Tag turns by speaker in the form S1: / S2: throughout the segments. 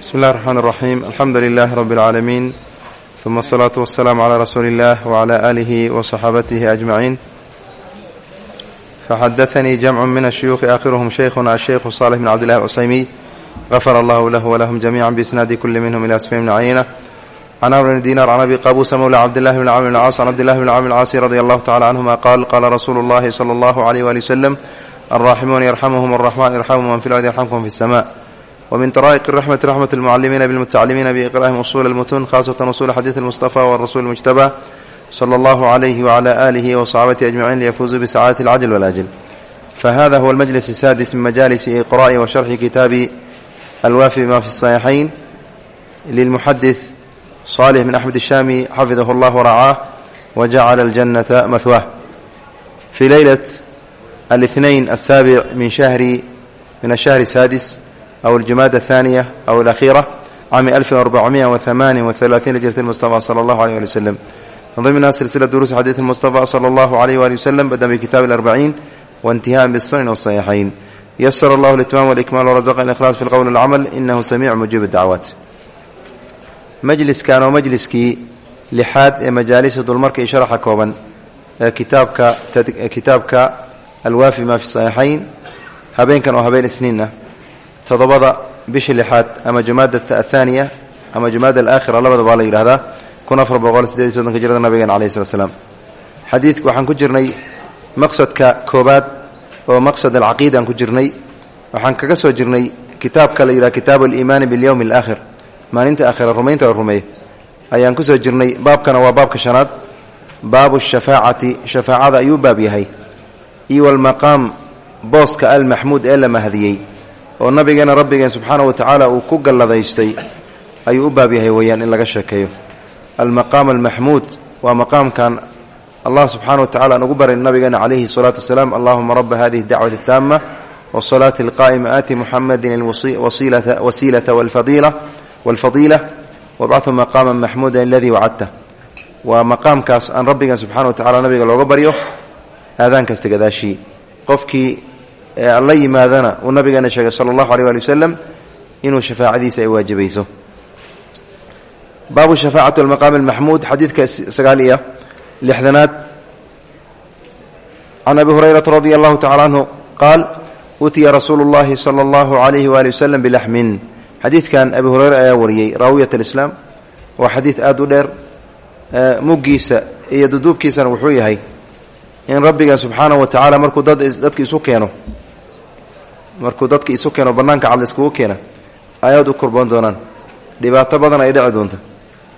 S1: bismi اllahi الرحmn الرaxيim alxamdu lilah rb اlcaalamiin ثuma الصlaaةu والsalaam عlى rasuuli اllah وعlى آlihi وصaxaabatihi أجmaciin faxadaثnii jamcu min الshuyuuخi aakhiruhm shaykhuna الshaykhu صالح bn cbdillahi الcusaymiy غafara allahu lah wlahm jamiعa biisnaadi kuli minhm ilى asfim bn cayna can amr bn dinar can abi qabuusa mawla cabdillahi bn camr bn caas can cabdillahi bn camr caasi radi allahu tacala canhuma qaal qaala rasuulu اllahi slى اllahu عalيh wali wslem alraaximuun yarxamuhum الraxman yarxamu man fi lardi yarxamkum fi الsma wmin طrائq الرحmة رحmة المعلimiina bالmتaclimiina بإqra'him uصul الmتun khasة uصul xadiiث المصطفى wالرasuل المجتبى slى اllah عlyh وعlى آlih وصxaabatihi أجمعين liyfuzuu bsacاadaة الcجل والأجل fahada huwa الmجلس السادس min majalis إqrاءi وشharxi kitaabi alwaafi bma fi الصaحيxayn lلmuxadiث صالح بn أحmed الshami xafiظh اllah وracاah وجacl الجنة mahwah fi leylaة الاثنaين الsaaبع min min الشhهر السادس أو الجماد الثانية أو الأخيرة عام ألف وأربعمائة وثمان وثلاثين لجرة المصطفى صلى الله عليه وآله وسلم من ضمنها سلسلة دروس حديث المصطفى صلى الله عليه وآله وسلم بدأ بكتاب الأربعين وانتهاء بالسنن والصحيحين يسر الله الإتمام والإكمال ورزقنا الإخلاص في القول والعمل إنه سميع مجيب الدعوات مجلس كان ومجلسكي لحاد مجالس دولمرك شرح كوبا كتابك كتابك الوافي ما في الصحيحين هبين كانوا هبين سنين todobada bisha lixaad ama jumaada athaniya ama jumaada alaakhira labadaba la yidhahdaa kun afar boqol sideed iyo soddonka jirada nabigeena alayhi slat slaam xadiidka waxaan ku jirnay maqsadka koobaad oo maqsad alcaqiida aan ku jirnay. Waxaan kaga soo jirnay kitaabka la yidhaha kitaabu aliimaani bilyowmi alaakhir maalinta aakhira rumaynta la rumeeyo ayaan ku soo jirnay baabkana waa baabka shanaad baabu shafaacati shafaacada ayuu baab yahay. Iyo walmaqaam booska almaxmuud ee la mahadiyey oo nabigeena rabbigeen subxaana wa tacaala uu ku galladaystay ayuu u baab yahay weeyaan in laga sheekeeyo. Almaqaam almaxmuud waa maqaamkan allah subxana wa tacala aan ugu baray nabigeena calayhi salaatu wasalaam allahuma raba hadihi dacwati ataama wasalaati alqaa'ima aati muxamadin alwasiilata walfadiila wabcahu maqaama maxmuuda aladii wacadta waa maqaamkaas aan rabbigeen subxana wa tacala nabiga looga baryo aadaan kasta qofkii alla yimaadana uu nabigeena sheegay sala allahu aleyh ali wasalam inuu shafaacadiisa ay waajibayso. Baabu shafaacati almaqaam almaxmuud xadiidka sagaal iyo lixdanaad. Can abi hurayrata radi allahu tacala canhu qaal utiya rasuulu llahi sala allahu alayhi waali wasalam bilaxmin. Xadiidkan abi hureyre ayaa wariyey raawiyat alislaam. Waa xadiid aada u dheer muggiisa iyo duduubkiisana wuxuu yahay in rabbigan subxaanahu wa tacaala markuu dadka isu keeno markuu dadka isu keeno banaanka cad iskugu keena ayaad u kurboon doonaan. Dhibaato badan ay dhici doonta.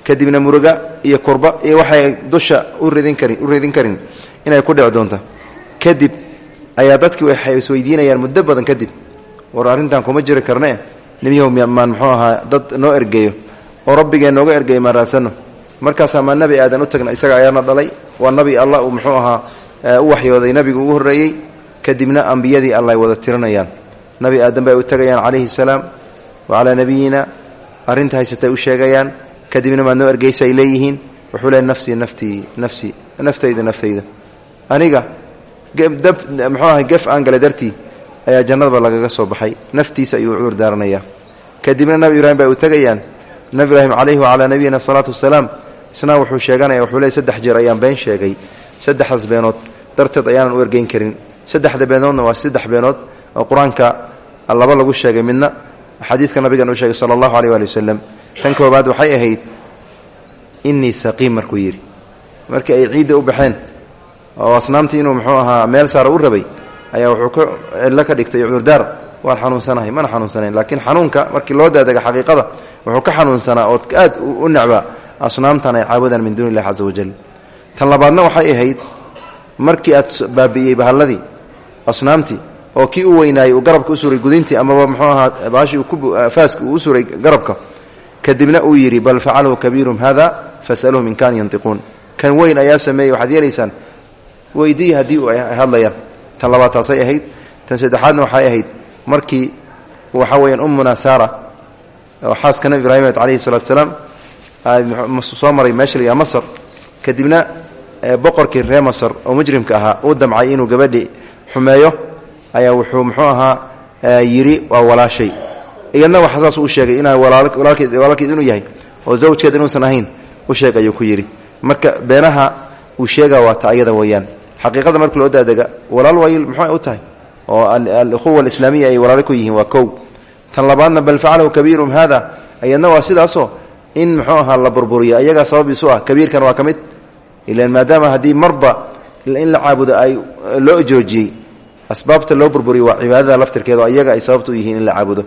S1: Kadibna muruga iyo kurba iyo waxay dusha u ridin karin u ridin karin inay ku dhici doonta. Kadib ayaa dadkii waxay isweydiinayaan muddo badan kadib war arrintan kuma jiri karne? Nebiyahow maan muxuu ahaa dad noo ergeeyo? Oo rabbigeen nooga ergeeyo maan raadsano markaasaa maa nabi aadan u tagna isaga ayaana dhalay. Waa nabi allah uu muxuu ahaa u waxyooday nabigu ugu horreeyey. Kadibna ambiyadii alla ay wada tirinayaan nabi aadam bay u tagayaan calayhi salaam wa calaa nabiyina. Arrinta haysatay u sheegayaan kadibna maad noo ergeysa leeyihiin wuxuu leey nafsii naftii nafsii naftayda naftayda. Aniga muxuu ahay gef aan gale dartii ayaa jannadaba lagaga soo baxay. Naftiisa ayuu cudur daaranayaa. Kadibna nabi ibraahim bay u tegayaan nabi ibraahim calayhi wacalaa nabiyina asalaatu wasalaam isna wuxuu sheeganaya wuxuu leey saddex jeer ayaan been sheegay. Saddexdaas beenood darteed ayaanan u ergeyn karin. Saddexda beenoodna waa saddex beenood oo qur'aanka laba lagu sheegay midna xadiidka nabigan uu sheegay sala allahu aleyh waali wasalam tan koobaad waxay ahayd innii saqiim markuu yidhi. Markii ay ciidda u baxeen oo asnaamtii inuu muxuu ahaa meel saara u rabay ayaa wuxuu ka cillo ka dhigtay cudurdaar. Waan xanuunsanahay mana xanuunsanayn. Laakiin xanuunka markii loo daadega xaqiiqada wuxuu ka xanuunsanaa ood aad u necbaa asnaamtan ay caabudaan min duuni illahi casa wajal tan labaadna waxay ahayd markii aad baabi'iyey bahalladii asnaamtii oo kii u weynaayey uu garabka u suray gudintii amaba muxuu ahaa baashii faaski uu u suray garabka kadibna uu yidhi bal facalahu kabiirum hada fasaluhum in kaanu yantiquun. Kan weyn ayaa sameeyey waxaad yeelaysaan weydiiya haddii u hadlayaan. Tan labaad taasay ahayd tan saddexaadna waxay ahayd. Markii waxa weyaan ummuna saara oo xaaska nabi ibraahim calayhi salatu salaam soo maray meesha masar. Kadibna boqorkii reer masar oo mujrimka ahaa uu damcay inuu gabadhi xumeeyo ayaa wuxuu muxuu ahaa yidhi waa walaashay. Iyadna waxa saas u sheegay inaa walaalkeed inuu yahay oo zawjkeed inuusan ahayn u sheeg ayuu ku yidhi marka beenaha uu sheega waa ta ayada weeyaan. Xaqiiqada marka loo daadega walaal waayil muxuu u tahay? Oo alukhuwa alislaamiya ay walaalo ku yihiin waa kow. Tan labaadna bal facalahu kabiirum haada ayadna waa sidaasoo in muxuu ahaa la burburiyo ayagaa sababiisu ah kabiirkan waa ka mid. Ilan maadaama haddii marba in la caabudo ay loo joojiyey asbaabta loo burburiyo waa cibaadada laftirkeeda oo ayaga ay sababta yihiin in la caabudo.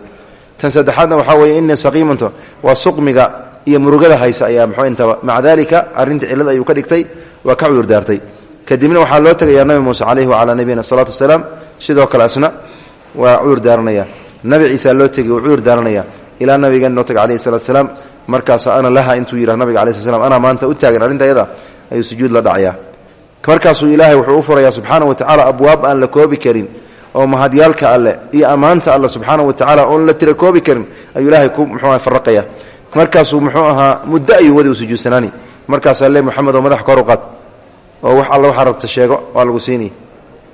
S1: Tan saddexaadna waxaa weeye ini saqiimanto waa suqmiga iyo murugada haysa ayaa muxuu intaba maca dalika arrinta cillad ayuu ka dhigtay waa ka cudur daartay kadibna waxaa loo tegayaa nabi muuse caleyhi wacalaa nabiyina salaatu wasalaam sidoo kale asna waa cudur daaranaya nabi ciisa loo tegay wuu cudur daaranaya ilaa nabigan noo taga alayhi salatu salaam markaas ana laha intuu yidhah nabiga alai sl slam anaa maanta u taagan arrinta ayada ayuu sujuud la dhacayaa markaasuu ilaahay wuxuu u furayaa subxaana wa tacala abwaab aan la koobi karin oo mahadyaalka alle iyo ammaanta alle subxaana wa tacala oon la tira koobi karin ayuu ilaahay ku muxuuaha faraqaya markaasuu muxuu ahaa muddo ayuu wadi u sujuudsanaani. Markaasaa le moxamed oo madax kor u qaad. Oo wax alla waxaa rabta sheego waa lagu siini.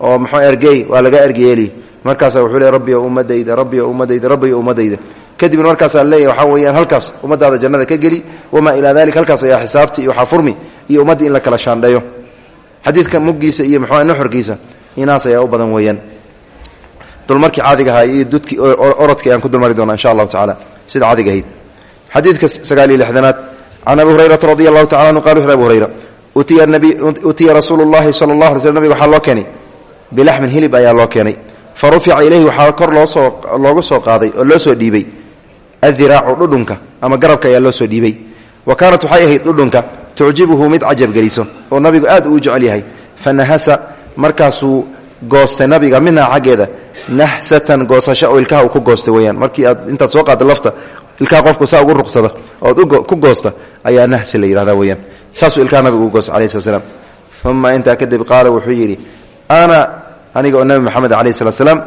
S1: Oo muxuu ergey waa laga ergeyeeli markaasaa wuxuu le rabbi o ummadayda rabbi o ummadayda rabbi o ummadayda. Kadibna markaasaa leeyahy waxaa weeyaan halkaas ummadaada jannada ka geli wamaa ilaa dalika halkaas ayaa xisaabti iyo waxaa furmi iyo ummaddii in la kala shaandheeyo xadiidka muggiisa iyo muxuu nuxurkiisa inaas ayaa u badan weeyaan. Dulmarkii caadiga ahaa iyo dudkii orodkii ayaan ku dulmari doonaa insha allahu tacala sida caadiga ahayd. Xadiidka sagaal iyo lixdanaad can abi hurayrata radi allahu anhu qala abu hurayra utiya rasuulu llahi sala allah alay slm nabiga waxaa loo keenay. Bilaxmin hilib ayaa loo keenay. Fa rufica ilayhi waxaa kor loosoo loogu soo qaaday oo loo soo dhiibay. Adiraacu dhudhunka ama garabka ayaa loo soo dhiibay. Wa kaanat waxay ahayd tucjibuhu mid cajabgeliso oo nabigu aad uu jecel yahay. Fa nahasa markaasuu goostay nabiga minhaa xaggeeda nahsatan goosasho oo ilkaha ku goostay weyaan markii aad intaad soo qaada lafta ilkaha qofku saa ugu ruqsada ood ku goosta ayaa nahsi la yidhahda weyaan saasuu ilkaha nabigu ugu goostay alayhi slat slam uma intaa kadib qaala wuxuu yidhi ana aniga oo nabi moxamed alayh slat slaam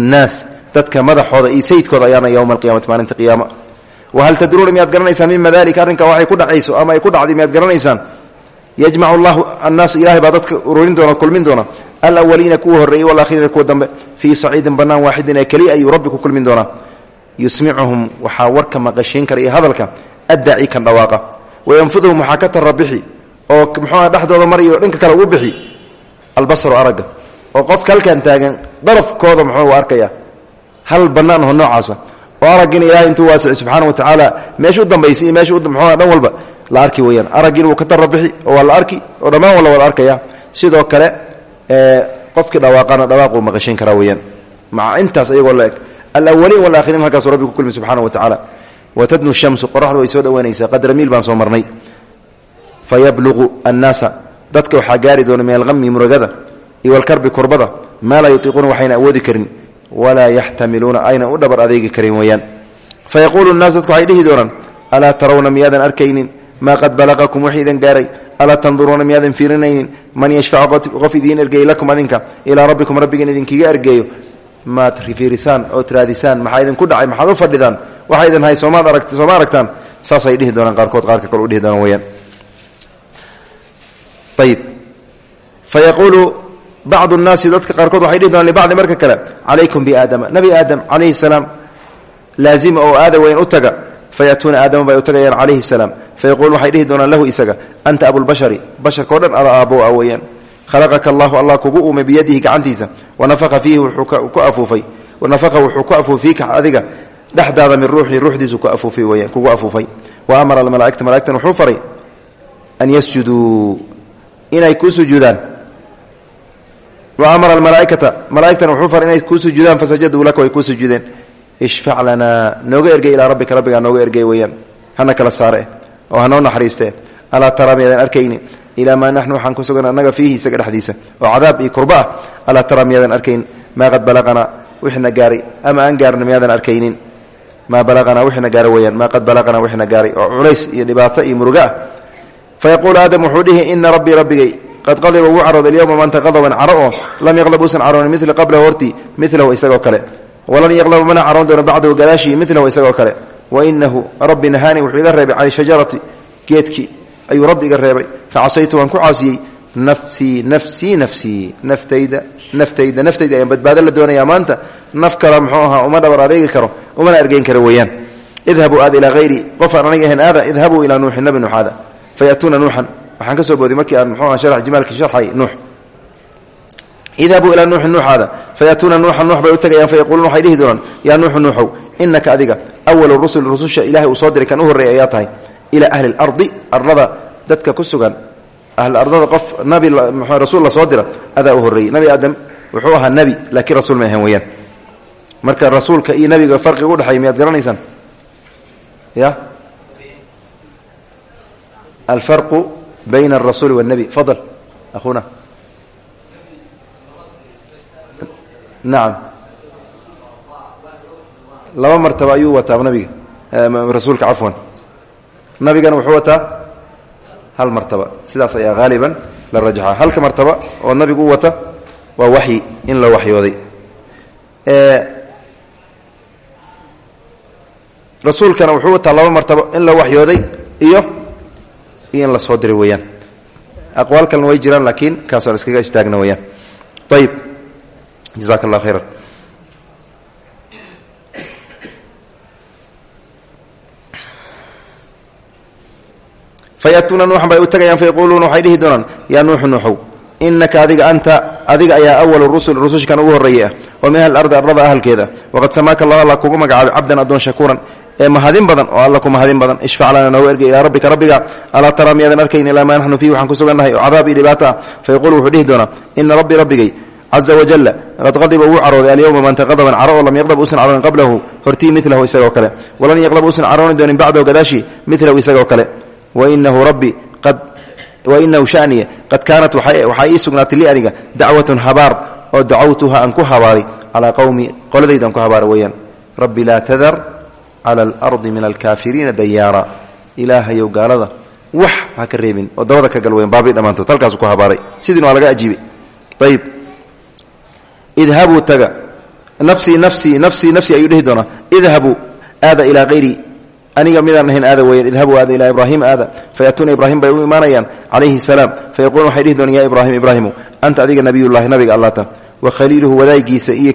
S1: nnaas dadka madaxooda iyo sayidkooda ayaana yowma alqiyamati maalinta qiyaama wahal tadruuna miyaad garanaysaan mima dalika arrinkaa waxay ku dhacayso ama ay ku dhacday miyaad garanaysaan yajmacu llahu annaas ilahay baa dadka ururin doona kulmin doona alawaliina kuwa horreeyey walakhiriina kuwa dambe fii saciidin bannaan waaxidin ee keliya ayuu rabbi ku kulmin doonaa yusmicuhum waxaa warka maqashiin kara iyo hadalka addaci kan dhawaaqa wayanfuduhum waxaa ka tarra bixi oo muxuuha dhexdooda mariyo dhanka kale ugu bixi albasaru aragga oo qofka halkan taagan darafkooda muxuu arkaya oo araggina ilahay intuu waasicay subxaana wa tacaala meesha u dambaysay iyo meesha muxuuha dhan walba la arki weyaan araggiina wuu ka tarra bixi oo waa la arki oo dhammaan walla waa la arkaya sidoo kale qofkii dhawaaqana dhawaaquu maqashin karaa weyaan maca intaas ayagoo la eg alawaliin walakhiriin halkaasuu rabbi ku kulmi subxana wa tacaala watadnu shamsu qoraxdu way soo dhowaanaysaa qadra miil baan soo marnay. Fayabluqu annaasa dadka waxaa gaari doona min alhami muragada iyo walkarbi kurbada maa laa yutiiquuna waxayna awoodi karin walaa yaxtamiluuna ayna u dhabar adeegi karin weyaan fayaquulu nnaas dadku waxay dhihi doonaan alaa tarawna miyaadan arkaynin? Maa qad balaqakum wax idan gaaray? Alaa tanduruuna miyaadan fiirinaynin? Man yashfacu qof idiin ergeeyey lakum adinka ilaa rabbikum rabbigan idinkiga ergeeyo. Maad fiirisaan oo tiraadisaan maxaa idinku dhacay? Maxaad u fadhidaan? Waxa idin hay sooma aragtaan? Saasay dhihi doonaan qaarkood qaarka kale u bacdu nnaasi dadka qaarkood waxay dhihi doonaan libacdi marka kale calaykum biaadama nabi aadam calayhi salaam laazima oo aada weyn u taga fayatuuna aadama bay u tagayaan calayhi salaam. Fayaquuluun waxay dhihi doonaan lahu isaga anta abulbashari basharka o dhan ada aabbow a weeyaan. Khalaqaka allahu allah kugu uumay biyadihi gacantiisa wanafaqa fiihi wuxuu ku afuufay wanafaqa wuxuu ku afuufay fiika adiga dhexdaada min ruuxii ruuxdiisu ku afuufay weyaan kugu afuufay. Wa amara almalaaigta wa amara almalaaikata. Malaaigtan wuxuu faray inay kuu sujuudaan fasajaduu laka way kuu sujuudeen. Ishfac lanaa nooga ergey ilaa rabbika rabbigaa nooga ergey weyaan hana kala saare oo hanoo naxariiste. Alaa taraa arkayni ilaa maa naxnu waxaan ku sugan annaga fiihi isaga dhexdiisa. Oo cadaab iyo kurba ah alaa taraa miyaadan qad balaqanaa wixina gaaray. Ama aan gaarna miyaadan arkaynin? Maa balaqanaa wixina gaara weyaan maa qad balaqanaa wixina gaaray. Oo culays iyo dhibaato iyo muruga ah fayaquulu aadam wuxuu dhihi ina rabbii qad qadiba wuu carooday alyowma maanta qadaban caro oo lam yaqlab uusan caroonin mila qablahu hortii milahu isagoo kale. Walan yaqlaba mana caroon doono bacdahu gadaashii milahu isagoo kale. Wainahu rabbi nahaani wuxuu iga reebay cani shajarati geedkii ayuu rabbi iga reebay. Facasaytu waan ku caasiyey nafsii nafsii nafsii naftayda naftayda naftayda ayaan badbaado la doonayaa maanta. Naf kale muxuu ahaa uma dhabar adeegi karo umana ergeyn kara weeyaan. Idhabuu aada ilaa hayri qof aan aniga ahayn aada waxaan ka soo booday markii aan mxuu aha jimaalkii sharxay nuux. Idhabuu ilaa nuuxin nuuxaada fayatuuna nuuxan nuux bay u tagayaan fayaquuluun waxay dhihi doonaan yaa nuuxu nuuxow inaka adiga awalu rusul rususha ilahay uu kan u horreeyay ayaa tahay. Ilaa ahli lardi dadka ku sugan ahli ardada qof nabi rasuul la soo dira adaa u nabi aadam wuxuu ahaa nebi laakiin rasuul may ahayn weyaan marka rasuulka iyo nebiga farqiga udhexeeya miyaad garanaysaan ya? Alfarqu bayna alrasuuli waاlnebi fadl akhuna nacam laba martaba ayuu wataa nabiga rasuulka cafwan nabigana wuxuu wataa hal martaba sidaas ayaa haaliban la rajaxa halka martaba oo nabigu u wata waa waxyi in la waxyooday rasuulkana wuxuu wataa laba martabo in la waxyooday iyo iyo in la soo diray weeyaan. Aqwaal kalena way jiraan laakiin kaasaan iskaga istaagna weeyaan. Ayib jazaaka allah khayran. Fayatuuna nuuxan bay u tagayaan fayaquuluuna waxay dhihi doonaan yaa nuuxu adiga anta adiga ayaa awalu rusul rusushkan ugu horreeyey ah min ahli ardi arlada ahalkeeda waqad samaaka allah alla kugu magacaabay cabdan addoon shakuuran ee mahadin badan oo alla ku mahadin badan. Ishfac lana noogu ergay ilaa rabbika rabbiga. Alaa taraa miyaadan arkayn ilaa maa naxnu fiihi ku sugannahay. Oo cadaab iyo fayaquulu wuxuu dhihi doonaa ina rabbigay caza wajalla qad qadiba wuu carooday alyowma maanta qadaban caro oo lam yaqdab uusan qablahu hortii milahu isagoo kale. Walan yaqdab uusan carooni doonin bacdahu gadaashi milahu isagoo kale. Wainahu rabbi qad wainahu shaniya qad kaanat waxaa ii sugnaatay li aniga dacwatun habaar oo dacawtuha aan ku habaaray calaa qowmi qoladayda ku habaara weeyaan. Rabbi laa tadar cala alardi min alkaafiriina dayaara. Ilaahayow gaalada wax ha ka reebin oo dabada ka gal weyan baabi dhammaantood halkaasu ku habaaray. Sidiina waa laga ajiibay. Ayib idhabuu taga. Nafsii nafsii nafsii nafsii ayuu dhihi doonaa. Idhabuu aada ilaa hayri aniga midaan ahayn aada weyan idhabuu aada ilaa ibraahima aada. Fayatuuna ibraahim bay u imaanayaan. Calayhi salaam. Fayaquuluun waxay dhihi doonaan ya ibraahim ibraahimu anta adiga nabiyullahi nabiga allata wa khaliiluhu wadaagiisa iyo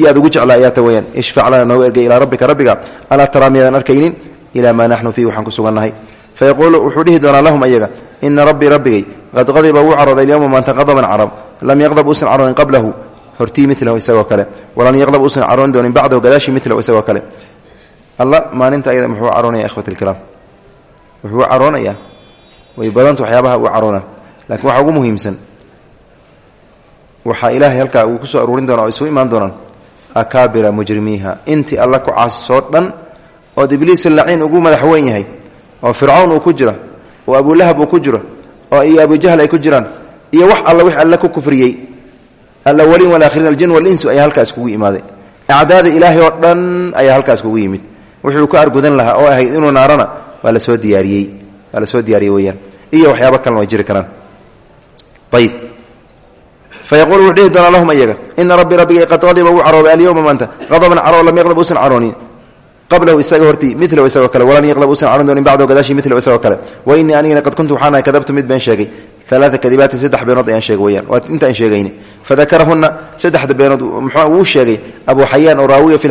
S1: kii aad ugu jeclaa ayaata weyaan ishfac lana noogu ergay ilaa rabbika rabbiga. Alaa taraa miyaadan arkaynin ilaa maa naxnu fiih waxaan ku sugannahay. Fayaquulu wuxuu dhihi doonaa lahum ayaga ina rabbii rabbigay qad qadiba wuu carooday alyowma maanta qadaban carab lam yaqdab uusan caroonin qablahu. Hortii milahu isagoo kale. Walan yaqdab uusan carooni doonin bacdahu gadaashii milahu isagoo kale. Alla maalinta ayada muxuu caroonaya ikhwati ilkiraam wuxuu caroonayaa way badanta waxyaabaha uu caroona lakiin waxaa ugu muhiimsan waxaa ilaahay halkaa uu ku soo aruurin doona oo isugu imaan doonaan akaabira mujrimiiha. Intii alla ku caasisoo dhan ood ibliis laciin ugu madaxweyn yahay oo fircawn uu ku jira oo abulahab uu ku jiro oo iyo abujahl ay ku jiraan iyo wax alla wix alle ku kufriyey. Alawaliin walaakhiriin aljin walinsu ayaa halkaas kugu imaaday acdaada ilaahay oo dhan ayaa halkaas kugu yimid. Wuxuu ka argudan lahaa oo ahayd inuu naarana waa la soo diyaariyey. Waa la soo diyaariyey weyaan iyo waxyaaba kalena way jiri karaan. Ayib fayaquulu wuxuu dhihi doonaa lahum ayaga ina rabbii rabbigay qad qadiba wuu caroobay alyowma maanta qadaban caroo lam yaqdab uusan caroonin qablahu isagoo hortii milahu isagoo kale walan yaqdab uusan caroon doonin bacdahu gadaashii milahu isagoo kale wa innii anigana qad kuntu waxaan ahay kadabtu mid been sheegay alaaa kadibaatin saddex beenood ayaan sheegay weyaan waa intaan sheegayni fadakarahuna saddexda beenood muxuu wuu sheegay abu xayaan oo raawiya fi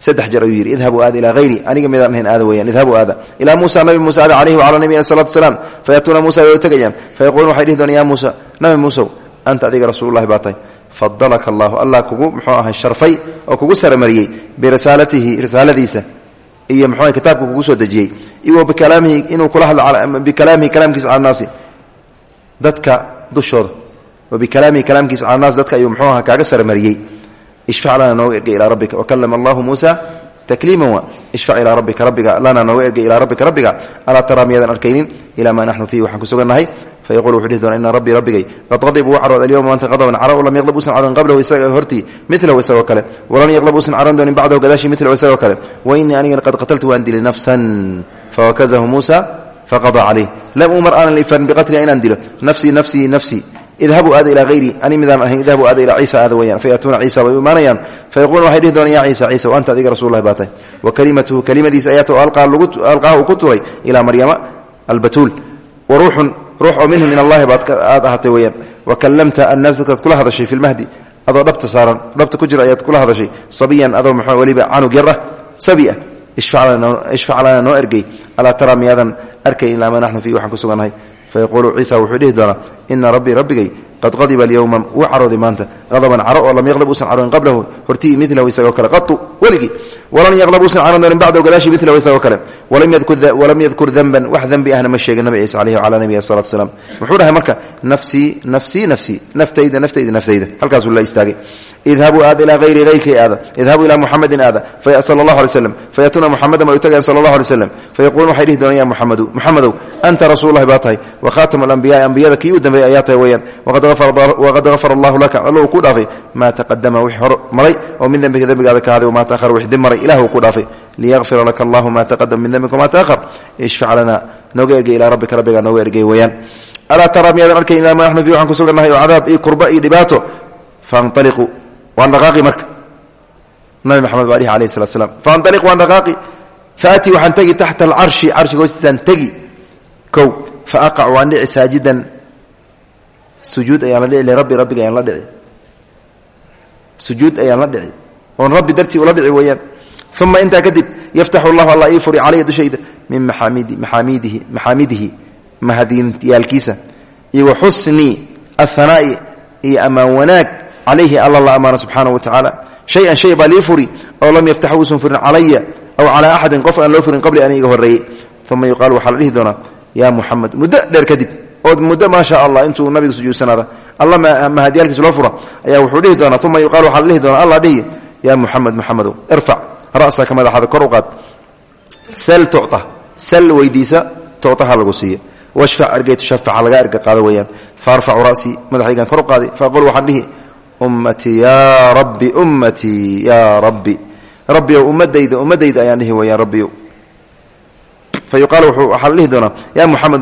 S1: saddex jeer ayuu yidhi idhabuu aada ilaa hayri aniga midaan ahayn aada weyaan idhabuu aada ilaa muusa nabi muuse aada calayhi wacala nabiyina salatu wasalaam fayatuuna muusa way u tegayaan. Fayaquuluun waxay dhihi doonaan ya muusa nabi muusow anta adiga rasuululahi baa tahay. Fadalaka allahu allah kugu muxuu ahay sharfay oo kugu saramariyey birisaalatihi risaaladiisa iyo muxuu kitaabka kugu soo dejiyey. Iyo bikalaamihi inuu kula hadlo bikalaamihi kalaamkiisa cala naasi. Dadka dushooda wa bikalaamihi kalaamkiisa cala naas dadka ayuu muxuu aha kaaga saramariyey ishfac lana nooga ergay ilaa rabbika. Wakalama allahu muusa takliiman wa ishfac ilaa rabbika. Rabbiga lana nooga ergay ilaa rabbika. Rabbiga alaa taraa miyaadan arkaynin ilaa maa naxnu fiihi waxaan ku sugannahay. Fayaqul wuxuu dhihi doona ina rabbii rabbigay qad qadib wuu carood alyowma maanta qadaban caro lam yaqdab uusan caroon qablahu isaga hortii milahu isagoo kale. Walan yaqdab uusan caroon doonin bacdahu gadaashi milahu isagoo kale. Wa innii anigana qad qataltu waan dilay nafsan. Fawakazahu muusa faqada calayh lam umar aanan lifarin biqatliha inaan dilo. Nafsii nafsii nafsii idhabuu aada ilaa hayri ani midaan ahayn idhabuu aada ilaa ciisa aada weyaan fayatuuna ciisa way u imaanayaan. Fayaquulun waxay dhihi doonaan ya ciisa ciisa anta adiga rasulullahi baa tahay. Wa kalimatuhu kelimadiisa ayaata oo alqaaha uu ku turay ilaa maryama albatuul. Wa ruuxun ruux oo minhu min allahi baad aad ahaatay weyaan wa kallamta annaas dadkaad kula hadashay fi lmahdi adoo dhabta saaran dhabta ku jira ayaad kula hadashay. Sabiyan adoo mxuu weliba canug yar ah sabi ah ishfac lana noo ergey. Alaa taraa miyaadan fayaquulu ciisa wuxuu dhihi doonaa ina rabbii rabbigay qad qadiba alyowma wuu carooday maanta qadaban caro oo lam yaqlab uusan caroonin qablahu hortii milahu isagoo kale qatu weligii walan yaqlab uusan caroon doonin bacdahu gadaashii milahu isagoo kale walam yadkur danban wax dembi ahna ma sheegin nabi ciisa caleyhi wacala nabihi salatu wasalaam wuxuu dhahay marka nafsii nafsii nafsii naftayda naftayda naftayda idhabuu aada ilaa hayri hayrkay aada idhabuu ilaa muxamedin aada sala allahu alay slam fayatuuna muxamedan way u tagayaan sala allahu alay slam fayaquuluun waxay dhihi doonaan ya muxamedu muxamedow anta rasuululahi baa tahay wa khaatamu alambiyaai ambiyada kii u dambeeyay ayaa tahay weeyaan waqad gafara allahu laka alla uu ku dhaafay maa taqadama wix hor maray oo min dembika dembigaada ka haday wamaa taahara wix dib maray ilah uu ku dhaafay liyakfira laka allahu maa taqadama min dembika wamaa taahar ishfac lana nooga ergey ilaa rabbika rabbigaa nooga ergey weeyaan alaa taraa miyaadan arkayn ilaa maa naxnu fii waxaan ku sugannahay oo cadaab iyo kurba iyo dhibaato faanaliquu waan dhaqaaqi marka. Nabi maxamed baa dhihi alayh salat slam faanaliq waan dhaqaaqi. Faatii waxaan tegi taxta alcarshi carshiga hoostiisaan tegi kow fa aqac waan dhici saajidan. Sujuud ayaan la dhici lirabbi rabbiga ayaan la dhici. Sujuud ayaan la dhici. Oon rabbi dartii ula dhici weeyaan. Uma intaa kadib yaftaxu llahu alla ii furi calaya dushayda min maaamidi maxaamidihi mahadiinyaalkiisa iyo wa xusni ahanaa'i iyo ammaan wanaag calayhi alla la ammaano subxaana wa tacaala shay-an shay baa lii furi oo lam yaftax uusan furin calaya aw calaa axadin qof aan loo furin qabli an iga horreeyey uma yuqaalu waxaa la dhihi doonaa yaa muxamed muddo dheer kadib ood muddo maa sha allah intuu nabiga sujuudsanaada alla mahadyaalkiisa loo fura ayaa wuxuu dhihi doonaa uma yuqaalu waxaa la dhihi doonaa allah dhihi yaa muxamed muxamedow irfac ra'saka madaxaada kor u qaad sal tucta sal weydiisa tuctaha lagu siiya washfac ergeytu shafaca laga erga qaado weeyaan faarfacu ra'sii madaxaygaan kor u qaaday faaqul waxaan dhihi ummatii yaa rabbi ummatii yaa rabbi. Rabbiyow ummadayda ummadayda ayaan dhihi weyaan rabbiyow fa yuqaal waxaa la dhihi doonaa yaa muxamed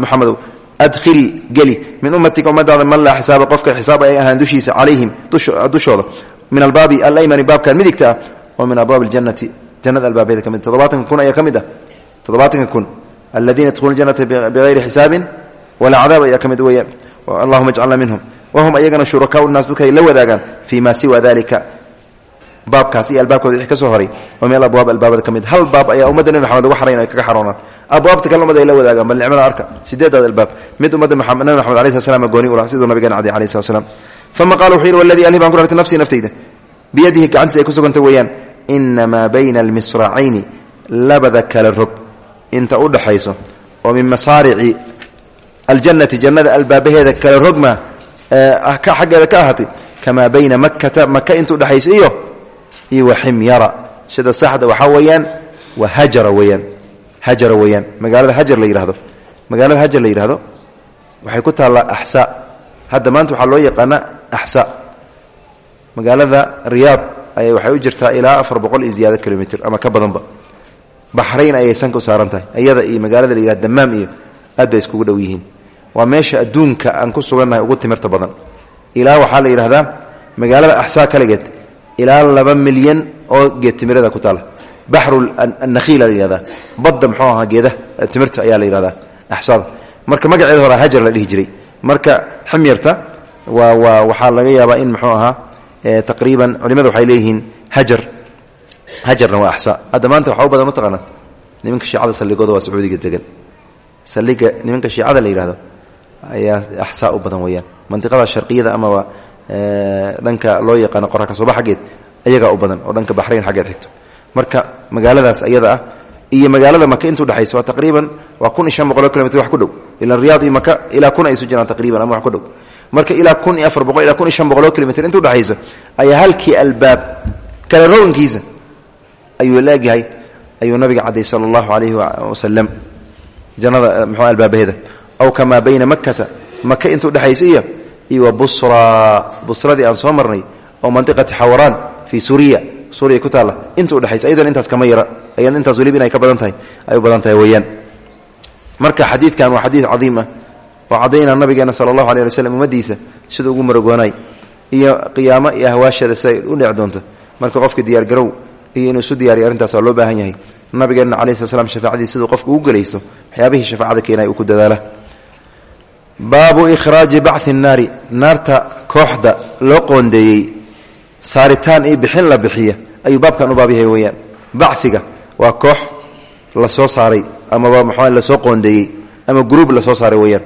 S1: min ummatika ummadaada man laa xisaaba qofka xisaab ay ahaan dushiisa calayhim dushooda. Min albaabi alaymani baabkan midigta ah min abwaabi ljannati jannada albaabyada ka mid kun ayaa ka mid ah. Kun. Aladiina yadkhuluuna janata bigayri xisaabin walaa cadaab ayaa ka mid weeyaan allahuma minhum wahum ayagana shurakaau naas dadka ay la wadaagaan fii ma siwa dalika baabkaas iyo albaabkooda wixii ka soo horay oo meel abwaab albaabada ka mid hal baab ayaa ummadda nebi maxamed uga xarayn ay kaga xaroonaan abwaabta kale ummad ay la wadaagaan bal nicmada arka sideedaad albaab mid ummadda nabi maxamed alai slat slam gooni u lah siduu nabigeena cadi alayh slat slam uma qaala wuxuu yidhi waladii alhi baan ku rartay nafsii naftayda biyadihi gacantiisa ay ku sugantay weeyaan xaggeeda ka ahaatay kamaa bayna makkata maka inta udhexaysa iyo iyo wa ximyara sida saxda waxaa weeyaan wa hajara weeyaan. Hajara weeyaan. Magaalada hajar la yidhahdo magaalada hajar la yidhahdo waxay ku taallaa axsaa hadda maanta waxaa loo yaqaana axsaa magaalada riyaad ayay waxay u jirtaa ilaa afar boqol iyo ama ka badanba. Baxrayn ayay sanka u saaran tahay iyada iyo la yihahdo damaam iyo aad bay iskugu yihiin waa meesha adduunka aan ku sugannahay ugu timirta badan. Ilaa waxaa la yidhahdaa magaalada axsaa kaligeed ilaa laba milyan oo geed timirada ku taala baxru annakhiila la yihahdaa badda muxuu ahaa geeda timirta ayaa la yihahdaa axsaada marka magaceeda hore hajar la dhihi jiray. Marka ximyarta waa waa waxaa laga yaabaa in muxuu ahaa taqriiban culimada waxay leeyihiin hajar. Hajarna waa axsaa. Hadda maanta waxaa u badan mataqaanaa nimanka shiicada saldhigooda waa sacuudiga degan. Saldhiga nimanka shiicada la yidhahdo ayaa axsaa u badan weeyaan. Mantiqada sharqiyada amaba dhanka loo yaqaano qorra kasooba xaggeed ayagaa u badan oo dhanka baxrayn xaggeed xigto. Marka magaaladaas ayada ah iyo magaalada maka intu dhexaysa waa taqriiban waa kun iyo shan boqoloo wax ku dhow. Ila riyaad iyo maka ilaa kun ay isu jiraan taqriiban ama wax ku dhow. Marka ilaa kun iyo afar boqol ilaa kun iyo shan kilomitr intu dhexaysa ayaa halkii albaab kale rowankiisa ayuu laegyahay ayuu nabiga caday sala allahu calayhi wasalam jannada mxuu albaabaheeda aw kamaa bayna makkata maka intuu dhexaysa iyo iyo wa busra busradii aan soo marnay oo mantiqati xawaraan fii suuriya suuriya ku taalla inta udhexaysa ayadoona intaas kama yara ayad intaas weliba inay ka badan tahay ay u badan tahay weeyaan. Marka xadiidkan waa xadiid cadiim ah oo caddaynaa nabigeena sala allahu alay ali slam ummaddiisa sida ugu maragoonay iyo qiyaamo iyo ahwaasheeda siday u dhec doonto. Marka qofka diyaargarow iyo inuu isu diyaariyo arrintaas waa loo baahan yahay. Nabigeenna calayi slat slam shafaacadii ugu gelaysto waxyaabihii shafaacada keenay baabu ikhraaji bacthi nnaari naarta kooxda loo qoondeeyey saaritaan iyo bixin la bixiya ayuu baabkan u baab yahay weyaan baciga waa koox la soo saaray amaba mxua la soo qoondeeyey ama gruub la soo saaray weyaan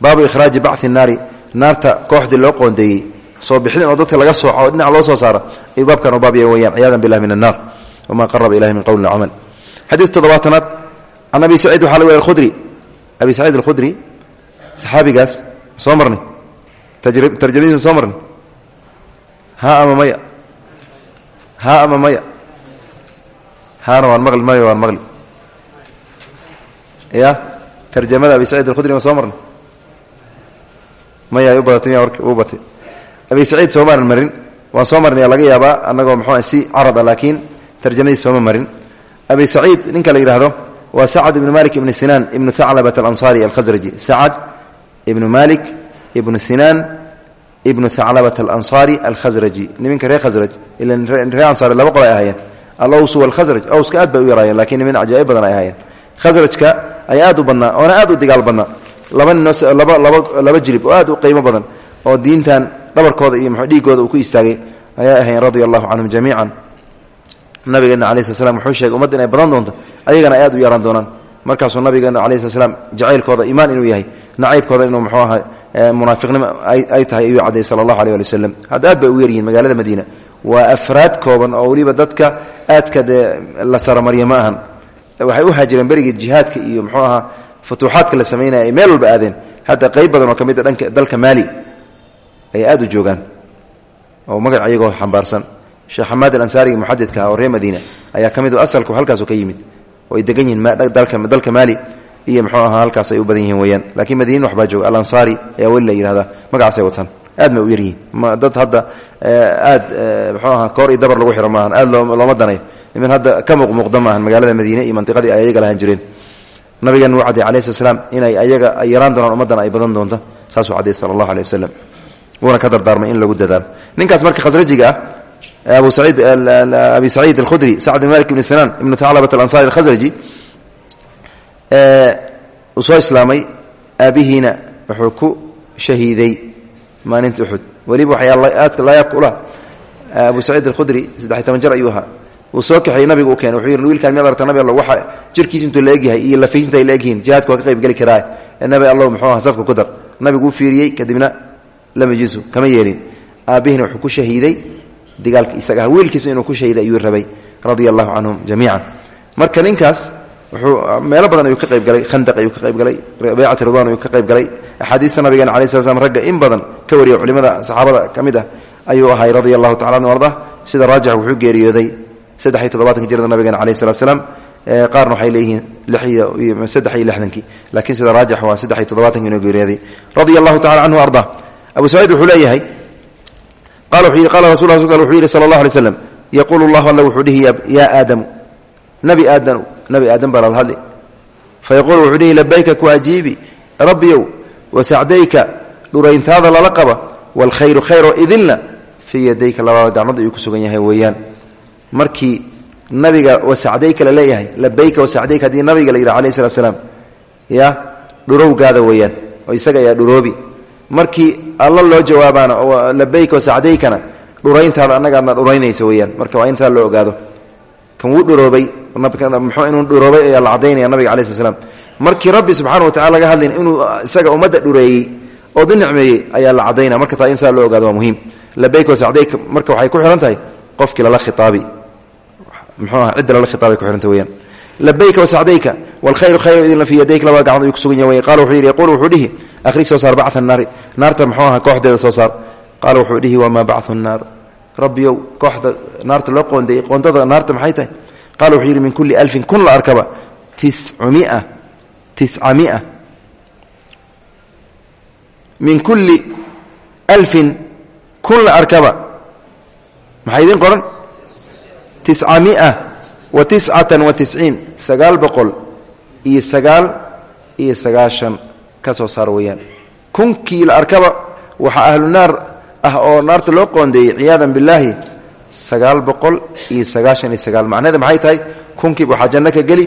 S1: baabu ikhraaji bacthi naari naarta kooxdii loo qoondeeyey soo bixidin oo dadka laga sooco dhinac loo soo saara ayuu baabkan u baab yahay weyaan ciyadan billahi min annar wma qaraba ilahi min qowlin camal xadiid toddobaatanaad can abi saciid waxaa saciid alkhudri saxaabigaas soo marnay? Tarjamadiisa soo marnay? Ha ama maya? Ha ama maya? Haana waan maqli maya waan maqli. Ya tarjamada abi saciid alkhudri ma soo marnay? Maya u badatay miya u batay. Abi saciid soomaanan marin. Waan soo marnaya laga yaabaa annagoo mxua si carad a laakiin tarjamadiis sooma marin. Abi saciid ninka la yidhaahdo waa sacad ibnu malik ibnu sinaan ibnu thaclabat alansaari alkhasraji ibnu malik ibnu sinaan ibnu thaclabat alansaari alkhasraji niminka reer khasraj ila reer ansaari laba qol ay ahaayeen. Alaws walkhasraj awska aad bay u yaraayeen lakiin nimin cajaa'ib badan ay ahaayeen. Khasrajka ayaa aad u badnaa oona aad u digaal badnaa. Laba nin laba laba jilib oo aad u qiimo badan oo diintan dhabarkooda iyo mxuu dhiigooda uu ku istaagay ayaa ahayn radia allahu canhum jamiican. Nabigeena alai sl slam wuxuu sheegay ummadda inay badan doonto ayagana ay aad u yaraan doonaan. Markaasuu nabigeena nacaybkooda inuu mxuu aha munaafiqnimo ay tahay ayuu cadday sala allahu aleh ali waslem aad bay ugu yaryihiin magaalada madiina waa afraad kooban oo weliba dadka aadka dee la saramarya ma ahan. Waxay u haajireen berigii jihaadka iyo mxuu ahaa futuuxaadka la samaynaya ay meel walba aadeen. Hadda qayb badan oo ka mid a dhanka dalka maali ay aad u joogaan oo magac iyagoo xambaarsan. Sheekh xamaad alansaarigi muxadidka oo reer madiina ayaa ka mid asalku halkaasu ka yimid. Oo ay degan yihiin dalka maali iyo mxuu ahaa halkaas ay u badan yihiin weyaan lakiin madiinin waxbaa jooga alansaari ayaa weli la yihahdaa magacaasay wataan. Aad may u yaryihiin. Dad hadda aad mxuu ahaa koor dabar lagu xiro aad looma danayo niman hadda ka muuqmuuqda maahan. Magaalada madiine iyo mantiqadii ay ayaga lahaan jireen. Nabigan wuu cadday alayh slat slam inay ayaga ay yaraan doonaan ummaddan ay badan doonto saasuu cadday sala allahu aleh wasalam wuuna ka dardaarmay in lagu dadaalo. Ninkaas marka khasrajiga ah abu saciid abi saciid alkhudri sacd ibn malik ibn sinaan ibnu thaclabat alansari alkhasraji uu soo islaamay aabihiina wuxuu ku shahiiday maalinta uxud weliba waxyaa aadka laayaabka ula abu saciid alkhudri saddexiy toban jar ayuu ahaa. Uu soo kaxeeyey nabiga u keenay. Wuxuu yidhi wiilkaan miyaad aragta nabi waxa jirkiis intuu la iyo la egyihiin jihaadka waa ka qayb geli karaa. Nabi allow muxuu aha ku dar. Nabigu u kadibna lama jisu kama yeelin. Aabbihina wuxuu ku shahiiday digaalka isaga wiilkiisu inuu ku shahiiday ayuu rabay radia allahu canhum marka ninkaas meelo badan ayuu ka qayb galay khandaq ayuu ka qayb galay baycati ridwan ayuu ka qayb galay. Axaadiista nabigeena alai sla slam ragga in badan ka wariya culimada saxaabada ka mid ah ayuu ahay radia allahu tacala anhu arda sida raajix wuxuu geeriyooday saddex iyo toddobatanki jirada nabigeena alayh salat slam qaarna waxay leeyihiin saddex iyo lixdankii lakiin sida raajix waa saddex iyo toddobatanki inuu geeriyooday. Radia allahu tacala canhu arda abu saciid wuxuu leeyahay qala rasul wuxuu yidhi sala allah alay slam yaquulu llahu alla wuxuu dhihi yaa aadamu nabi aadam nabi aadam baa lala hadli. Fa yaquulu wuxuu dhihi labayka ku ajiibi rabbiyow wasacdayka dhurayntaada lala qaba waalkhayru khayroo idinna fii yadayka. Labada gacmood ayuu ku sugan yahay weeyaan. Markii nabiga wasacdayka la leeyahay labayka wasacdayka haddii nabiga la yidhaha alayh salat slaam ya dhurowgaada weeyaan. Oo isaga ayaa dhuroobi markii alla weyaan marka waa intaa loo ogaado. Kan wuu dhuroobay inuu dhuroobay ayaa la cadaynaya nabiga alai sl slam markii rabbi subxana watacala laga hadlayn inuu isaga ummadda dhureeyey oo du ayaa la cadaynaya marka taa in saa loo ogaado waa muhiim. Labayka wasacdayka marka waxay ku xihan qofkii lala khitaabi. Muxuu aha cidda lala khitaabay ku xihanta weyaan labayka wasacdayka waalkhayru khayru idinla fii yadayka labada gacmood ayuu kusugan yahay qala wuxuu yidhi yaquulu wuxuu dhihi akhri soo saar bactha naari naarta muxuu aha kooxdeeda soo saar. Qaala wuxuu dhihi wamaa bacthu naar rabbiyow kooxda naarta loo qoondeeyey qoondada naarta maxay tahay qala wuxuu yidhi min kulli alfin kun la arkaba tiscumia tiscamia min kulli alfin kun la arkaba maxaa idiin qoran tiscamia wa tiscatan wa tisciin sagaal boqol iyo sagaal iyo sagaashan ka soo saar weeyaan kunkii la arkaba waxaa ahlu naar ah oo naarta loo qoondeeyey ciyaadan billaahi sagaal boqol iyo sagaashan iyo sagaal. Macnaheeda maxay tahay? Kunkiiba waxaa janno ka geli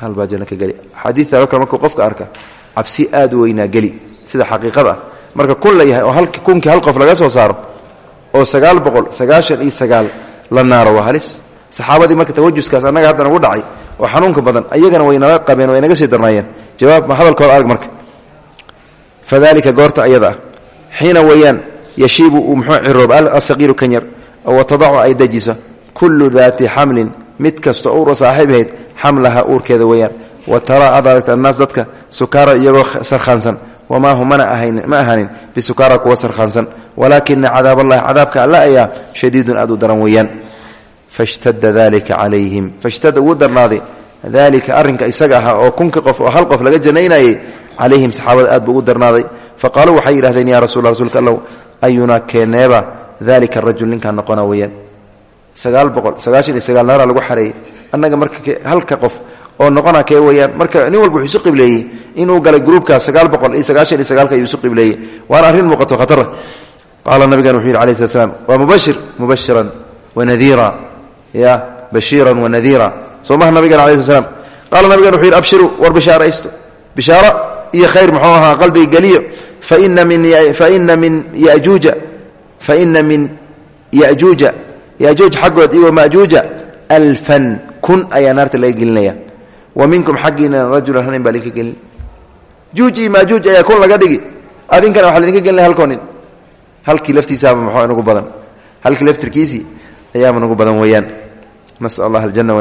S1: halbaa janno ka geli. Xadiidta kale markuu qofka arka cabsi aad weynaa geli. Sida xaqiiqada. Marka kun la yahay oo halki kunkii hal qof laga soo saaro oo sagaal boqol sagaashan iyo sagaal la naaro waa halis. Saxaabadii marka tawajuskaas annaga hadda nagu dhacay oo xanuunka badan ayagana way naga qabeen way naga sii darnaayeen. Jawaab ma hadalkooda arag marka. Fadalika goorta ayada ah. Xiina weeyaan yashiibu uu muxuu ciroob asaqiiru kan yar watadacu ay dejiso kullu daati xamlin mid kasta uura saaxiibhayd xamlaha uurkeeda weeyaan. Wa taraa aad aragta annaas dadka sukaara iyagoo sarkhaansan. Wamaa hum mana ahayn ma ahaanin bisukaara kuwa sarkhaansan. Walaakina cadaab allahi cadaabka alla ayaa shadiidun aad u daran weeyaan. Fashtada dalika calayhim. Fashtada wuu darnaaday dalika arrinka isaga ahaa oo kunka qof oo hal qof laga janaynayay calayhim saxaabada aad buu ugu darnaaday. Faqaaluu waxay yidhahdeen ya rasul rasuulka allow ayunaa keeneeba dalika rajul ninkaan noqona weeyaan. Sagaal boqol sagaashan iyo sagaal naara lagu xareeyey annaga marka halka qof oo noqona kee weyaan marka nin walba wuxuu isu qibleeyey inuu galay gruubkaas sagaal boqol iyo sagaashan iyo sagaalka ayuu isu qibleeyey. Waana arrin muuqato khatara qaala nabigan wuxuu yidhi alayh slat slam waa mubashir mubashiran wanadiira ya bashiiran wanadiira soo maha nabigan alay slat slam qaala nabigan wuxuu yidhi abshiruu war bishaaraysto bishaaro iyo khayr muxuu ahaa qalbiga geliyo. Faina min yajuuja faina min yajuuja yajuuj xaggood iyo majuuja alfan kun ayaa naarta laga gelinaya. Wa minkum xaggiina rajulan hanin baa lidinka gelin. Juuj iyo maajuuj ayaa kun laga dhigi. Adinkana waxaa lidinka gelinaya halkoo nin halkii laftiisaaba muxuu nagu badan. Halkii laftirkiisii ayaaba nagu badan weeyaan. Nasal allah aljana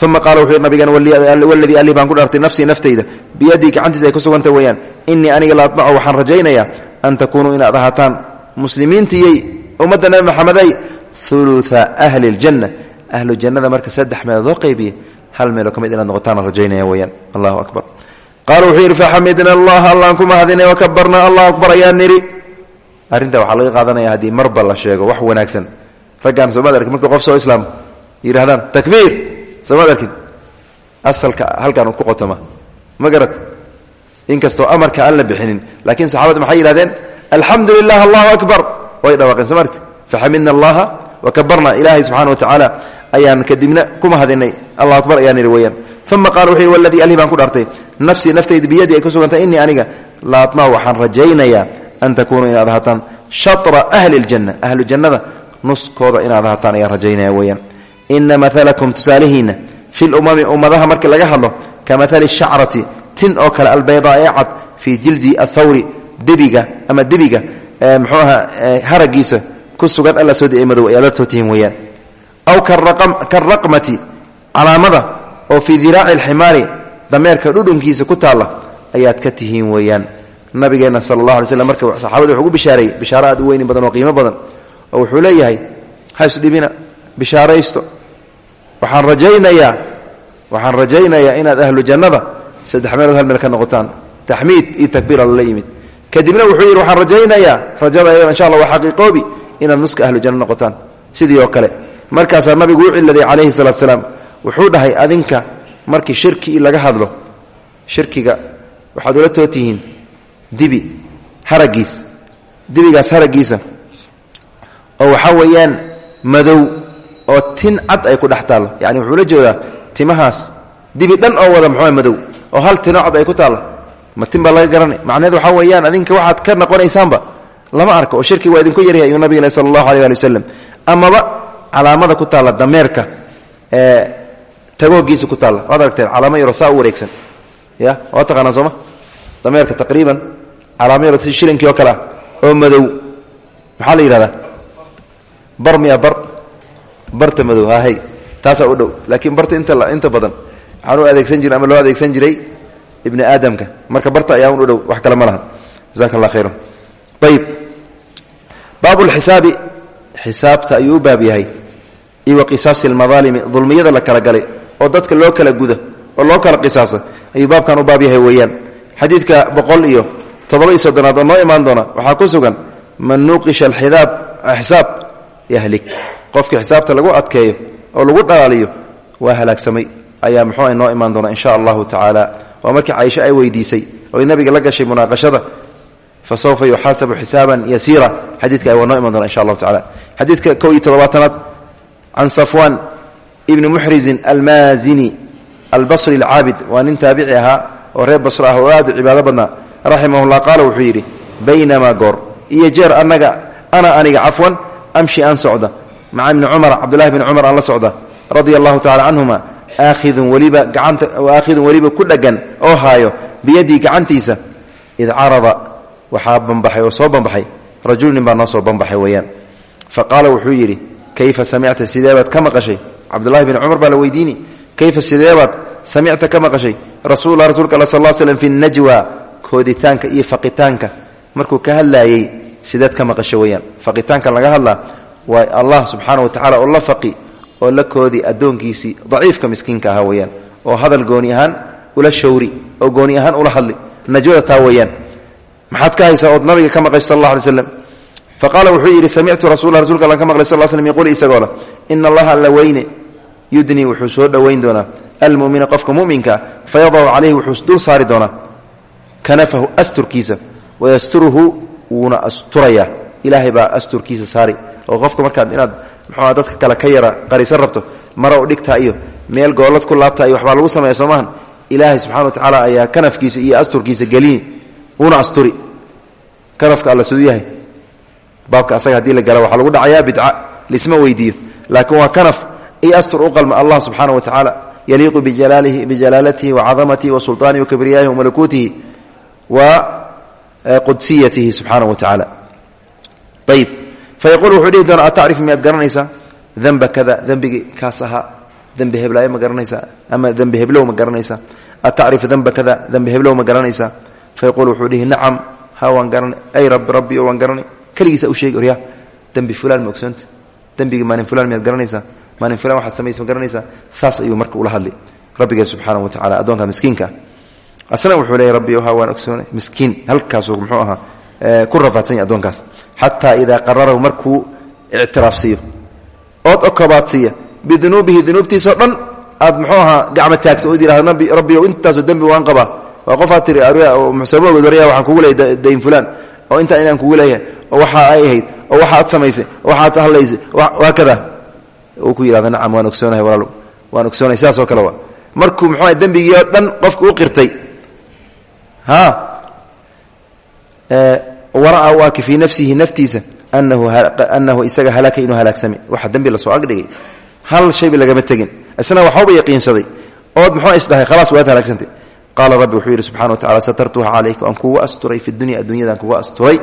S1: uma qaala wuxuu yidhi nabigan waladii allih baan ku dhaartay nafsii naftayda biyadii gacantiisa ay ku suganta weeyaan inii aniga la admacu waxaan rajaynayaa an takuunuu inaad ahaataan muslimiintiyey ummadda nebi maxameday ulua ahli ljanna ahlu jannada marka saddex meelood loo qaybiye hal meeloo ka mid inaad noqotaan rajaynaya weyaan allahu akbar qaala wuxuu yidhi faxamidna allah allaan ku mahadinay wakabarnaa allahu akbar ayaa niri arrintaa waxaa laga qaadanaya haddii marba la sheego wax wanaagsan raggaan soomad arkin marka qof soo islaam yidhahdaan takbiir soomaad arkin asalka halkaan ku qotoma ma. Inkastoo amarka aan la bixinin laakiin saxaabada maxay yidhahdeen alxamdu lilah allahu akbar. Way dhawaaqeen soo maarti faxamidna allaha wakabarna ilaahay subxana wa tacaala ayaan kadibna ku mahadinay allah akbar ayaan idhi weyaan uma qaala wuxuu yidhi alhi baan ku dhaartay. Nafsii naftayda biyadii ay ku sugantay aniga laatmaa waxaan rajaynayaa an takuunuu inaad ahaataan shatra ahli ljanna ahlu jannada nuskooda inaad ahaataan ayaan rajaynaya weyaan ina maalakum tusaalihiinna fi lumami ummadaha markii laga hadlo ka maali shacrati tin oo kale albaydaa ee cad jildi athawri debiga ama debiga mxuu aha haragiisa ku sugan alla soo di madow ayaad la tootihiin weyaan aw karaqmati calaamada oo fii diraaci alximaari dameerka dhudhunkiisa ku taalla ayaad ka tihiin weeyaan. Nabigeenna sala allah alay slam marka wuxuu ugu bishaareeyey bishaaro aad u badan oo qiimo badan oo wuxuu leeyahay ha isdhibina waxaan rajaynayaa waxaan rajaynayaa inaad ahlu jannada saddex meelood hal meel ka noqotaan. Taxmiid iyo takbiir alla yimid. Kadibna wuxuu yidhi waxaan rajaynayaa rajada insha allah waa xaqiiqoobi inaad nuska ahlu janno noqotaan. Sidii oo kale. Markaasaa nabigu u ciladay calayhi salaatu salaam. Wuxuu dhahay adinka markii shirki laga hadlo shirkiga waxaad ula tootihiin dibi haragiis dibigaas haragiisa oo waxaa weeyaan madow oo tin cad ay ku dhex taallo wuxuu la jeedaa timahaas. Dibi dhan oo wada muxuu madow. Oo hal tinoo cad ay ku taalla. Ma tin baa laga garanay. Macnaheed waxaa weeyaan adinka waxaad ka noqonaysaanba lama arko oo shirki waa idinku yaryahay ayuu nabigana sala allahu aleh ali wasalam amaba calaamada ku taalla dameerka ee tagoogiisa ku taalla. Waad aragteen calaamo yaroo saa wareegsan. Ya waa taqaanaa sooma dameerka taqriiban calaamo si shilinkii oo kale ah oo madow. Maxaa la yidhahdaa? Bar miya bar barta madow hahay taasaa u dhow. Laakiin barta inta inta badan waxaan u adeegsan jiray ama loo adeegsan jiray ibni aadamka. Marka barta ayaa un u dhow wax kale ma laha. Jasaaka allah khayran. Ayib baabu lxisaabi xisaabta ayuu baab yahay. Iyo wa qisaasi almadaalimi dulmiyada la kala galay oo dadka loo kala guda oo loo kala qisaasa ayuu baabkan u baab yahay weeyaan. Xadiidka boqol iyo toddoba iyo soddonaad oo noo imaan doona waxaa ku sugan man nuuqisha alxidaab xisaab yahlik qofkii xisaabta lagu adkeeyo oo lagu dhalaaliyo waa halaagsamay. Ayaa muxuu noo imaan doona insha allahu tacaala. Waa markii caaisho ay weydiisay oy nabiga la gashay munaaqashada fa sawfa yuxaasabu xisaaban yasiira. Xadiidka waa noo iman doona insha allahu tacala xadiidka kow iyo toddobaatanaad can safwaan ibni muxrizin almaazini albasri alcaabid waa nin taabici ahaa oo reer basro ah oo aad u cibaado badnaa raximahullah wuxuu yidhi baynamaa goor iyo anaga ana aniga cafwan amshi aan socda maca ibni cumar cabdullahi bni cumar aan la socda radia allahu tacala canhuma aakhidun weliba gacanta aakhidun weliba ku dhagan oo haayo biyadii gacantiisa id carada waxaa banbaxay oo soo banbaxay rajul nin baa noo soo banbaxay weeyaan. Fa qaala wuxuu yidhi kayfa samicta sideebaad ka maqashay? Cabdullahi bni cumar baa la weydiini kayfa sideebaad samicta ka maqashay? Rasuullah rasuulka alla sal slm fi najwa kooditaanka iyo faqitaanka. Markuu ka hadlaayey sideed ka maqasho hadlaa waa allah subxaana wa tacala oo la faqi oo la koodi addoonkiisii daciifka miskiinka ahaa weeyaan. Oo hadal gooni ahaan ula shawri oo gooni ahaan ula hadli najwada taa weeyaan. Maxaad ka haysaa ood nabiga ka maqashay sal alla alay slam wuxuu yidhi samictu rasul rasulka allan ka maqlay sal slm yaquul isagoo leh ina allaha alla weyne. Yudnii wuxuu soo dhowayn doonaa. Almumina qofka muminkaa fayadacu calayhi wuxuu dul saari doonaa. Kanafahu asturkiisa wayasturuhu wuuna asturayaa ilaahay baa asturkiisa saari. Oo qofka markaad inaad mxua dadka kale ka yara qarisan rabto mara u dhigtaa iyo meel goolad ku laabtaa iyo waxbaa lagu sameeya soo maahan. Ilaahay subxana wa tacaala ayaa kanafkiisa iyo asturkiisa gelini wuuna asturi. Kanafka alla siduu yahay. Baabka asaga haddii la gala waxaa lagu dhacayaa bidca lisma weydiiyo. Laakiin waa kanaf iyo astur u qalma allah subxaana wa tacaala. Yaliiqu bijalaalatihi wacadamatihi wa sulطaanihi wakabriyaahi wamalakuutihi wa qudsiyatihi subxaana wa tacaala ayib fayaqul wuxuu dhihi doona atacrif miyaad garanaysaa? Denba kada dembigii kaas ahaa dembi heblaayo ma garanaysaa? Ama dembi heblow ma garanaysaa? Atacrif denba kada dembi heblow ma garanaysaa? Fayaqul wuxuu dhihi nacam ha waan garanay ay rabbi rabbi waan garanay keligiisa u sheegi orya dembi fulaan ma ogsoonta dembigii maalin fulaan miyaad garanaysaa? Maalin fulaan waxaad samaysa ma garanaysaa? Saas ayuu marka ula hadli. Rabbigee subxaana wa tacala addoonka miskiinka. Asna wuxuu leeyay rabbi ku rafaadsan yahy addoonkaas. Xataa idaa qararahu markuu ictiraafsiiyo ood okobaadsiiya bidunuubihi dunuubtiisao dhan aad muxuu ahaa gacmo taagto ood yidhahdo rabbiyow intaasoo dembi waan qabaa. Waa qofaad tiri muxsabogood warya waxaan kugu leeyay dayn fulaan. Oo intaa inaan kugu leeyahay. Oo waxa ay ahayd oo waxaad samaysay oo waxaad hadlaysay waa kada uu ku yidhahda nacam waan ogsoonahay walaalo waan ogsoonahay sidaasoo kale waa. Markuu muxuu ahay dembigii oo dhan qofku u qirtay. Ha wara'a u arki fii nafsihi naftiisa anahu isaga halaka inuu halaagsami. Waxa dembi la soo agdhigay. Hal shayba lagama tegin. Isna waxauba yaqiinsaday. Ood muxuu isdhahay? Khalaas waad halaagsantay. Qaala rabbi wuxuu yidhi subxana wa tacala satartuha calayka waan kugu asturay fi dunya addunyadaan kugu asturay.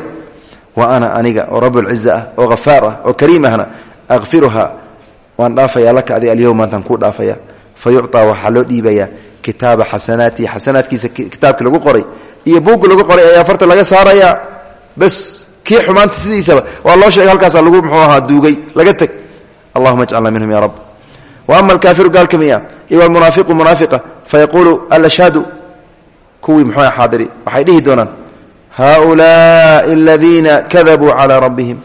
S1: Wa ana aniga oo rabbulciza ah oo hafaar ah oo kariim ahna akfiruha waan dhaafaya laka adi alyowm maantaan kuu dhaafaya. Fa yucطaa waxaa loo dhiibayaa lagu qoray iyo buuggi lagu qoray ayaa farta laga saarayaa bas kii xumaanta sidiisaba. Waa loo sheegay halkaasa lagu mxuu ahaa duugay. Laga teg. Allahuma ajcalna minhum ya rab wa ama alkaafiru gaalka miya. Iyo almunaafiqu munaafiqa. Fayaquulu alashhaadu kuwii mxuu xaadiri. Waxay dhihi doonaan haulaai aladiina kadabuu calaa rabbihim.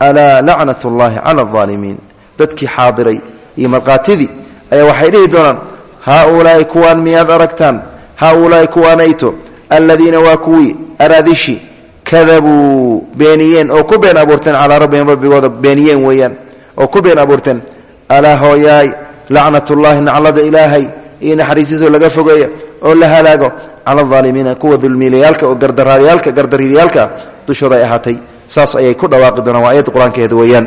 S1: Alaa lacnat اllahi cala alظaalimiin dadkii xaadiray iyo markhaatidii ayaa waxay dhihi doonaan haaulaai kuwaan miyaad aragtaan? Haaulaai kuwaanayto? Kadabuu beeniyeen oo ku been abuurteen calaa rabbihim rabbigooda beeniyeen weeyaan oo ku been abuurteen. Alaa hooyaay lacnatullaahi naclada ilaahay iyo naxariisiisoo laga fogeeya oo la halaago. Cala alaalimiina kuwa dulmiilayaalka oo gardaraaryaalka gardariiryaalka dushooda ay ahaatay. Saas ayay ku dhawaaqi doonaan waa ayadda qur'aankeeda weeyaan.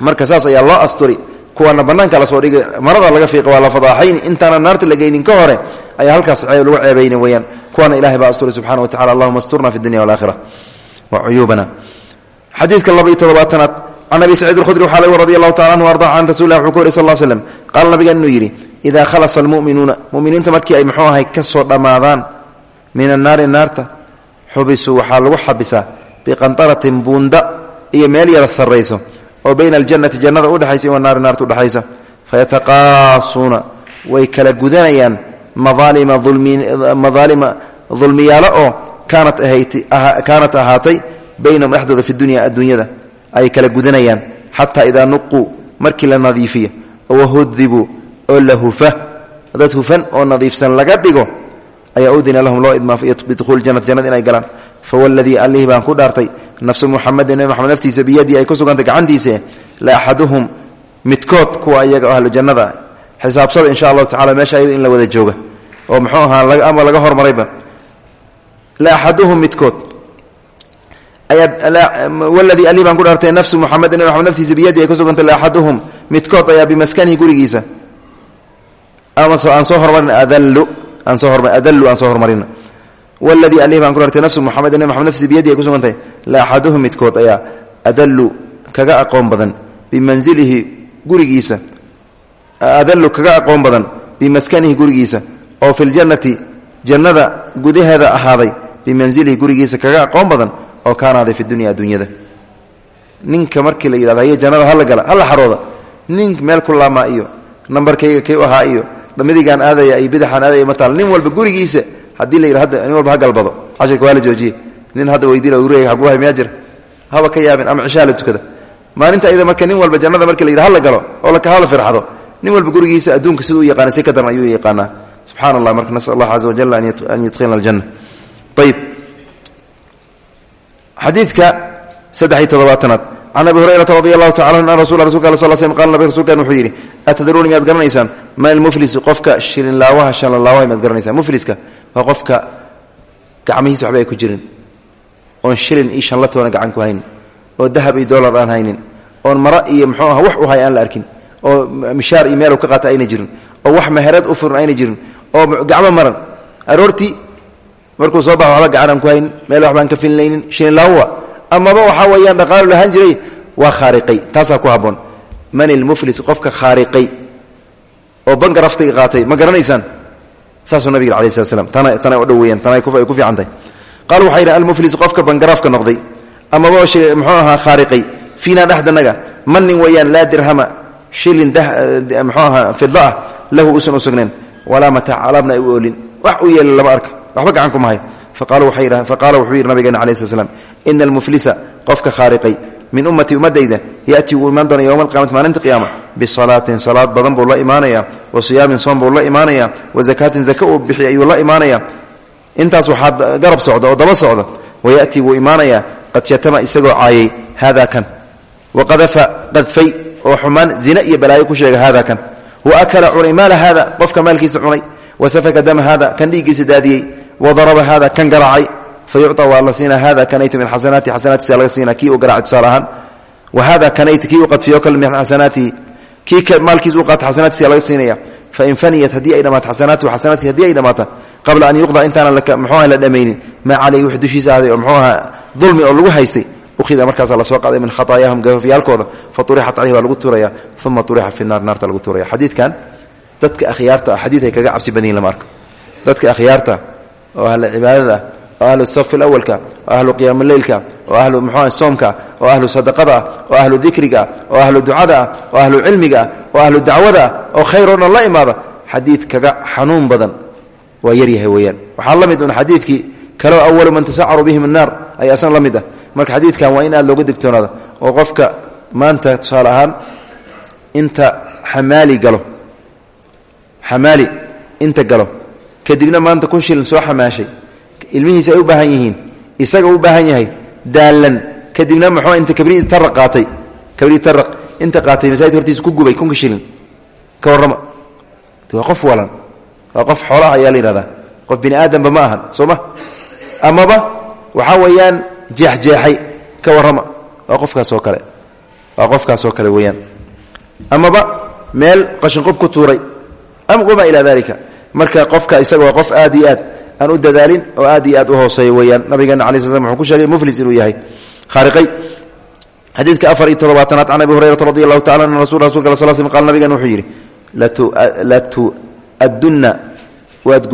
S1: Marka saas ayaa loo asturi kuwaana banaanka la soo dhigay marada laga fiiqa waa la fadaaxayni intaana naarta la ka hore ayaa halkaas lagu ceebayni weyaan kuwaana ilahay baa asturay subxana wa tacala allahuma asturna fi dunya walaakhira wa cuyuubana. Xadiidka laba iyo todobaatanaad can abi saciid alkhudri waxaa laga radi allahu tacala anhu arda can rasul lah wuxuu ka wari sal nabigan inuu yidhi idaa khalasa almu'minuuna muminiinta markii ay muxuu ahay ka soo dhammaadaan min annaari naarta xubisuu waxaa lagu xabisaa biqantaratin buunda iyo meel yara sarrayso oo bayna aljannati jannada udhexaysa wanaari naarta udhexaysa fayataqaasuuna way kala gudanayaan madaalima dulmiyaalo oo kaanat ahaatay baynahum dhexdooda fi dunya adduunyada. Ay kala gudanayaan xataa idaa nuquu markii la nadiifiyo wahudibuu oo la hufa. Dad hufan oo nadiifsan laga dhigo ayaa udina lahum loo idmaa biduhuuli janati jannada inay galaan. Fawladii allihii baan ku dhaartay nafsu muxamedin nebi moxamed naftiisa biyadii ay ku sugantay gacantiise la axaduhum midkood kuwa iyaga ahlu jannada xisaabsada insha allahu tacala meesha ayada in la wada jooga. Oo muxuu ahaa ama laga hormarayba. La axaduhum midkood. Waladii ali baan ku dhaartay nafsu muxamed nabi maxamed naftiisa biyadii ay ku sugantay la axaduhum midkood ayaa bimaskanihi gurigiisa. Ama aan soo hormarin adalu aan soo horma adalu aan soo hormarina waladii ali baan ku dhaartay nafsu muxamed nabi maxamed naftiisa biyadii ay ku sugantahay la axaduhum midkood ayaa adalu kaga aqoon badan bimanzilihi gurigiisa adalu kaga aqoon badan bimaskanihi gurigiisa oo fi ljannati jannada gudaheeda ahaaday bimanzilihi gurigiisa kaga aqoon badan oo kaanaaday fi dunya adduunyada ninka markii la yidhahdo haye jannada hala gala hala xarooda nin meel ku laamaa iyo nambarkayga kay u ahaa iyo midigaan aadaya iyo bidaxaan aadaya mataal nin walba gurigiisa haddii la yidha hadda nin walba ha galbado. Cashirka waa la joojiye nin hadda weydiina gurigayga xagu hay miyaa jira haba ka yaabin ama cishaa la tukada. Maalinta ayada marka nin walba jannada markii la yidha hala galo oo hala firxado nin walba gurigiisa adduunka siduu u yaqaana si ka daran ayuu yaqaanaa. Subxana allah marka nasal allah caza wajal an yudkhilna aljanna. Ayib xadiidka saddex iyo toddobaatanaad. Can abi hurayrata radi allahu tacala an rasul rasulka sal slm qala nabi rsulkan wuxuu yidhi atadruuni miyaad garanaysaan? Ma ilmuflisu qofka shilinlaawaha shanlalaawaha miyaad garanaysaan? Mufliska waa qofka gacmihiisa waxba ay ku jirin oon shilin iyo shanla toona gacan ku haynin oo dahab iyo dolar aan haynin oon mara iyo mxuu wax u hay la arkin oo mishaar iyo meel ka qaata ayna jirin oo wax meherad u furan ayna jirin oo gacmo maran. Aroortii markuu soo baxo waxba gacan ku haynin meel waxbaan ka filnaynin shilinlaawa amaba waxaa weeyaan dhaqaalu lahaan jiray waa khaariqay taasaa ku habboon. Man ilmuflis qofka khaariqay oo banka qaatay ma garanaysaan saasuu nabig alai slat slam tana tanay u dhow weyaan tanay ku fiican tahay. Qaal waxaa yidhi almuflis qofka bangaraafka noqday amaba muxuu ahaa khaariqay fiinaa dhexdanaga man nin weeyaan dirhama shilin muxuu ahaa fida ah lahu usan u sugnayn walaa mataac alaabna ay wax u yeela lama arka waxba gacan kuma hay faqaala wuxuu yidhi nabigeena alai slat slam ina almuflisa qofka khaariqay min ummatii ummadayda yatii wuu imaan doona yowma alqiyamati maalinta qiyaama bisalaatin salaad badan buu la wa siyaamin soom buu la imaanaya wa zakaatin zaka uu bixi ayuu la imaanaya. Intaas waxaa garab socda oo daba socda wayatii wuu imaanaya qad shatama isagoo caayay haada kan. Waqadafa qadfay oo xumaan zina iyo balaayo ku sheega haada kan. Wa akala cunay maala haada qofka cunay. Wa safaka dama haada kan dhiiggiisa daadiyey. Wa daraba haada kan garaacay. Fayucطa waa la siina hada min xasanaati xasanaatisa laga siina kii uu garaaca tusaale ahaan. Wa hada kanayta kii uu qadfiyo kale min xasanaatihi kii maalkiis u qaata xasanaatisa laga siinaya. Fain faniyat haddii ay dhamaato xasanaatuhu xasanaatki haddii ay dhamaato qabla an yuqda intaanan mxuuaha la dhammaynin maa caleyhi wix dushiisa ahday oo mxuu ahaa dulmi oo lagu haystay. Ukhida markaasa la soo qaaday min khataayaahum gafafyaalkooda. Fa urixat caleyhi waa lagu tuuraya uma urixa fi naar naarta lagu tuuraya xadiidkan dadka akhyaarta ah xadiid ay kaga cabsi badan yihiin lama arko. Dadka akhyaarta oo ahla cibaadada oo ahlu safi awalka oo ahlu qiyaam leylka oo ahlu mxuah soomka oo ahlu sadaqada ah oo ahlu dikriga ah oo ahlu ducada ah oo ahlu cilmiga ah oo ahlu dacwada ah oo khayr oo dhan la imaada xadiid kaga xanuun badan waa yaryahay weeyaan. Waxaa la mid un xadiidkii kaleo awalu man tasacaru bihim annaar ayaa asna la ah. Marka xadiidkan waa in aad looga digtoonaada oo qofka maanta tusaale inta xamaali galo xamaali inta galo kadibna maanta kun shilin soo xamaashay ilmihiisa ay u baahan yihiin isaga u baahan yahay daalan. Kadibna muxuu inta kabrii taraq qaatay. Kabrii taraq inta qaatay masaajid hortiisa ku gubay kunka shilin. Ka warrama. Waa walan. Waa qof ayaa la yidhahdaa. Qof bini aadamba ma ahan soo ma? Amaba waxaa weeyaan jeexjeexay. Ka warrama. Waa qofkaasoo kale. Waa qofkaasoo kale weeyaan. Amaba meel qashinqub ku tuuray. Ama wamaa ilaa dalika marka qofka isaga waa qof aad iyo aad aan u dadaalin oo aad iyo aad u hooseeya weeyaan. Nabigeena ala sl wuxuu ku sheegay muflis inuu yahay. Xadiidka afar iyo toddobaatanaad can abi hurayrata radi allahu tacala an rasul rasulka sal sl qal nabigeena wuxuu yidhi latu'addunna waad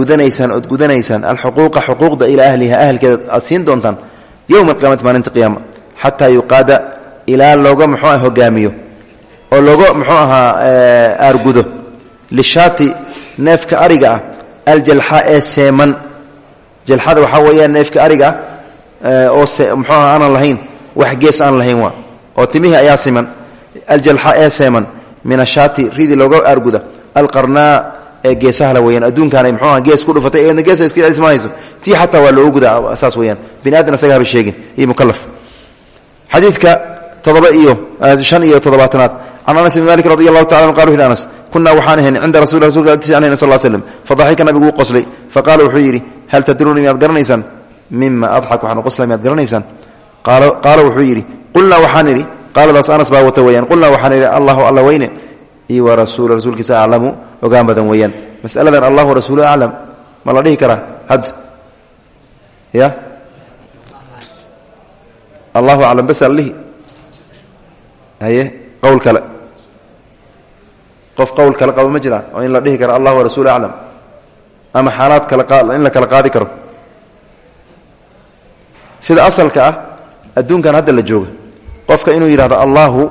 S1: looga muxuu hogaamiyo oo looga muxuu ahaa aargudo lishaati neefka ariga ah aljalxa ee seeman jalxada waxaa weeyaan neefka ariga ah oo muxuu aha aanan lahayn wax gees aan lahayn waa. Oo timihii ayaa siman aljalxa ee seeman min ashaati ridii looga aarguda alqarnaa ee geesahla weyaan adduunkaanay mxuuaha gees ku dhufatay eedna geesa iska ismahayso tii xataa waa loogu guda saas weyaan bini aadan isaga haba sheegin iyo mukalaf xadiidka todoba iyo shan iyo toddobaatanaad. Can anas bn malik radi allahu tacala an qal wuxu anas kunaa waxaan ahayn cinda rasul rasulka agtiisa an sal slm fadaxika nabigu uu qoslay faqaala wuxuu yidhi hal tadruuni miyaad garanaysaan mima adxak waxaan u qoslay miyaad garanaysaan qaala wuxuu yidhi qulnaa waxaan idhi qaaladaas anas baa wata weyaan qulnaa waxaan idhi allahu alla weyne io wa rasuul rasuulkiisa aclamu ogaan badan weeyaan masaladan allahu rasuulu aclam ma la dhihi karaa hadd ya allahu aclam bas allihi haye qowl kale qof qowl kale qaba ma jiraan oo in la dhihi karo allahu rasuulu aclam ama xaalaad kale in la kala qaadi karo. Sida asalka ah adduunkan hadda la jooga qofka inuu yidhahdo allahu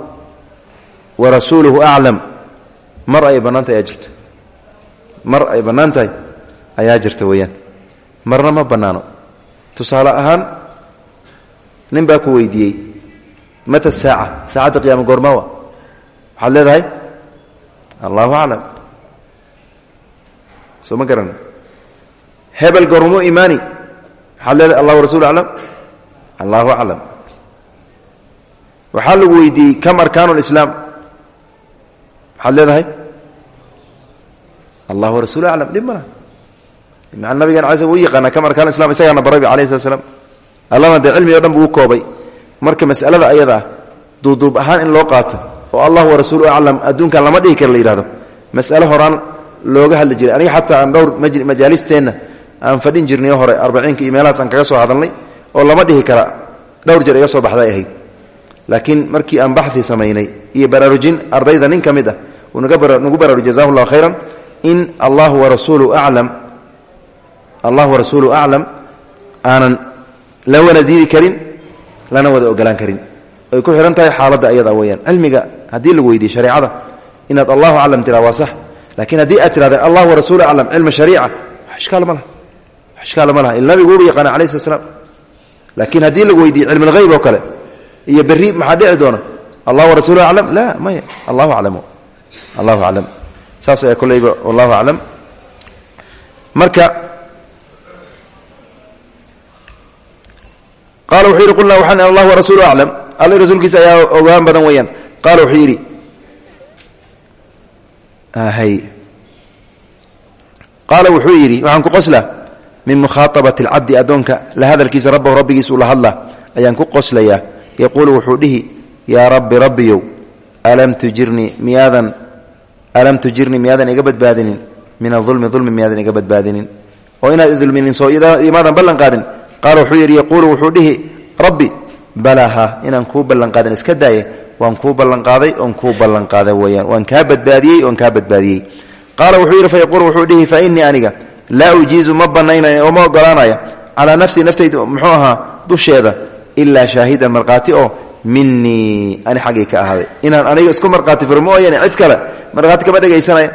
S1: wa rasuuluhu aclam mar ay bannaan tahay mar ay bannaan tahay ayaa jirta weeyaan. Marna ma bannaano. Tusaale ahaan nin baa ku weydiiyey mata saaca? Saacadda qiyaama goormawa waxaad leedahay allahu aclam soo ma garan hebel goormuu imaani waxaad leedahay allahu rasuulu aclam allahu aclam lagu weydiiyey kam arkaanu lislaam maxaad leedahay? Allahu rasuulu aclam dhib ma laha nabigan ala u kam arkaan islam isagaana barabi alayh slat slam allana dee cilmi o dhan buu u koobay. Marka masalada ayada ah ahaan in loo qaato oo allah wa rasuulu aclam adduunkan lama dhihi kara la yidhahdo mas'ale horaan looga hadli jiray. Aniga xataa aan dhowr majaalisteenna aan fadhin jirnay hore arbaciinka iyo meelahaas aan kaga soo hadalnay oo lama dhihi kara. Dhowr jeer iga soo baxday ahayd. Laakiin markii aan baxi samaynay iyo baraarujin ardayda nin ka mid ah uu nagu baraaruj jazahu llahu khayran in allahu warasuulu aclam allah warasuulu aclam aanan la wada karin lana wada ogolaan karin. Ay ku xihan xaaladda ayada weyaan cilmiga haddii lagu weydiiye shareecada inaad allahu aclam tiraa waa laakiin haddii aad tirahda allah warasuulu aclam cilma shariica wax ishkaal ishkaal ma laha. Il nabigu uba yaqaana alayh slat slam laakiin haddii lagu weydiiye cilmi lhayb oo kale iyo berri maxaa dhici doona? Allah warasuulu aclam? La maya allahu aclam allahu aclam. Saas ayaa koleyba wallahu aclam. Marka qaala wuxuu yidhi qulnaa waxaan allah warasuulu aclam. Alla rasuulkiisa ayaa ogaan badan weeyaan. Qaala wuxuu yidhi qaala wuxuu yidhi waxaan ku qoslaa min mukhaaabati alcabdi addoonka la hadalkiisa rabbahu rabbigiisa ula hadlaa ayaan ku qoslayaa. Yaquulu wuxuu dhihi yaa rabbi rabbiyow alam tujirnii miyaadan alam tujirnii miyaadan iga badbaadinin? Min aulmi ulmi miyaadan iga badbaadinin? Oo inaad idulminin soo imaadan ballan qaadin. Qaala wuxuu yidhi yaquulu wuxuu dhihi rabbi balaaha inaan kuu ballanqaadin iska daaye waan kuu ballanqaaday oon kuu ballanqaaday weyaan waan kaa badbaadiyey oon kaa laa ujiizu ma banaynaya oo ma ogolaanaya calaa nafsii naftayda muxuu ahaa dusheeda ilaa shaahidan markhaati oo minii ani xaggay ka ahaaday. Inaan aniga isku markhaati firo mooyaane cid kale markhaati kama dhegaysanaya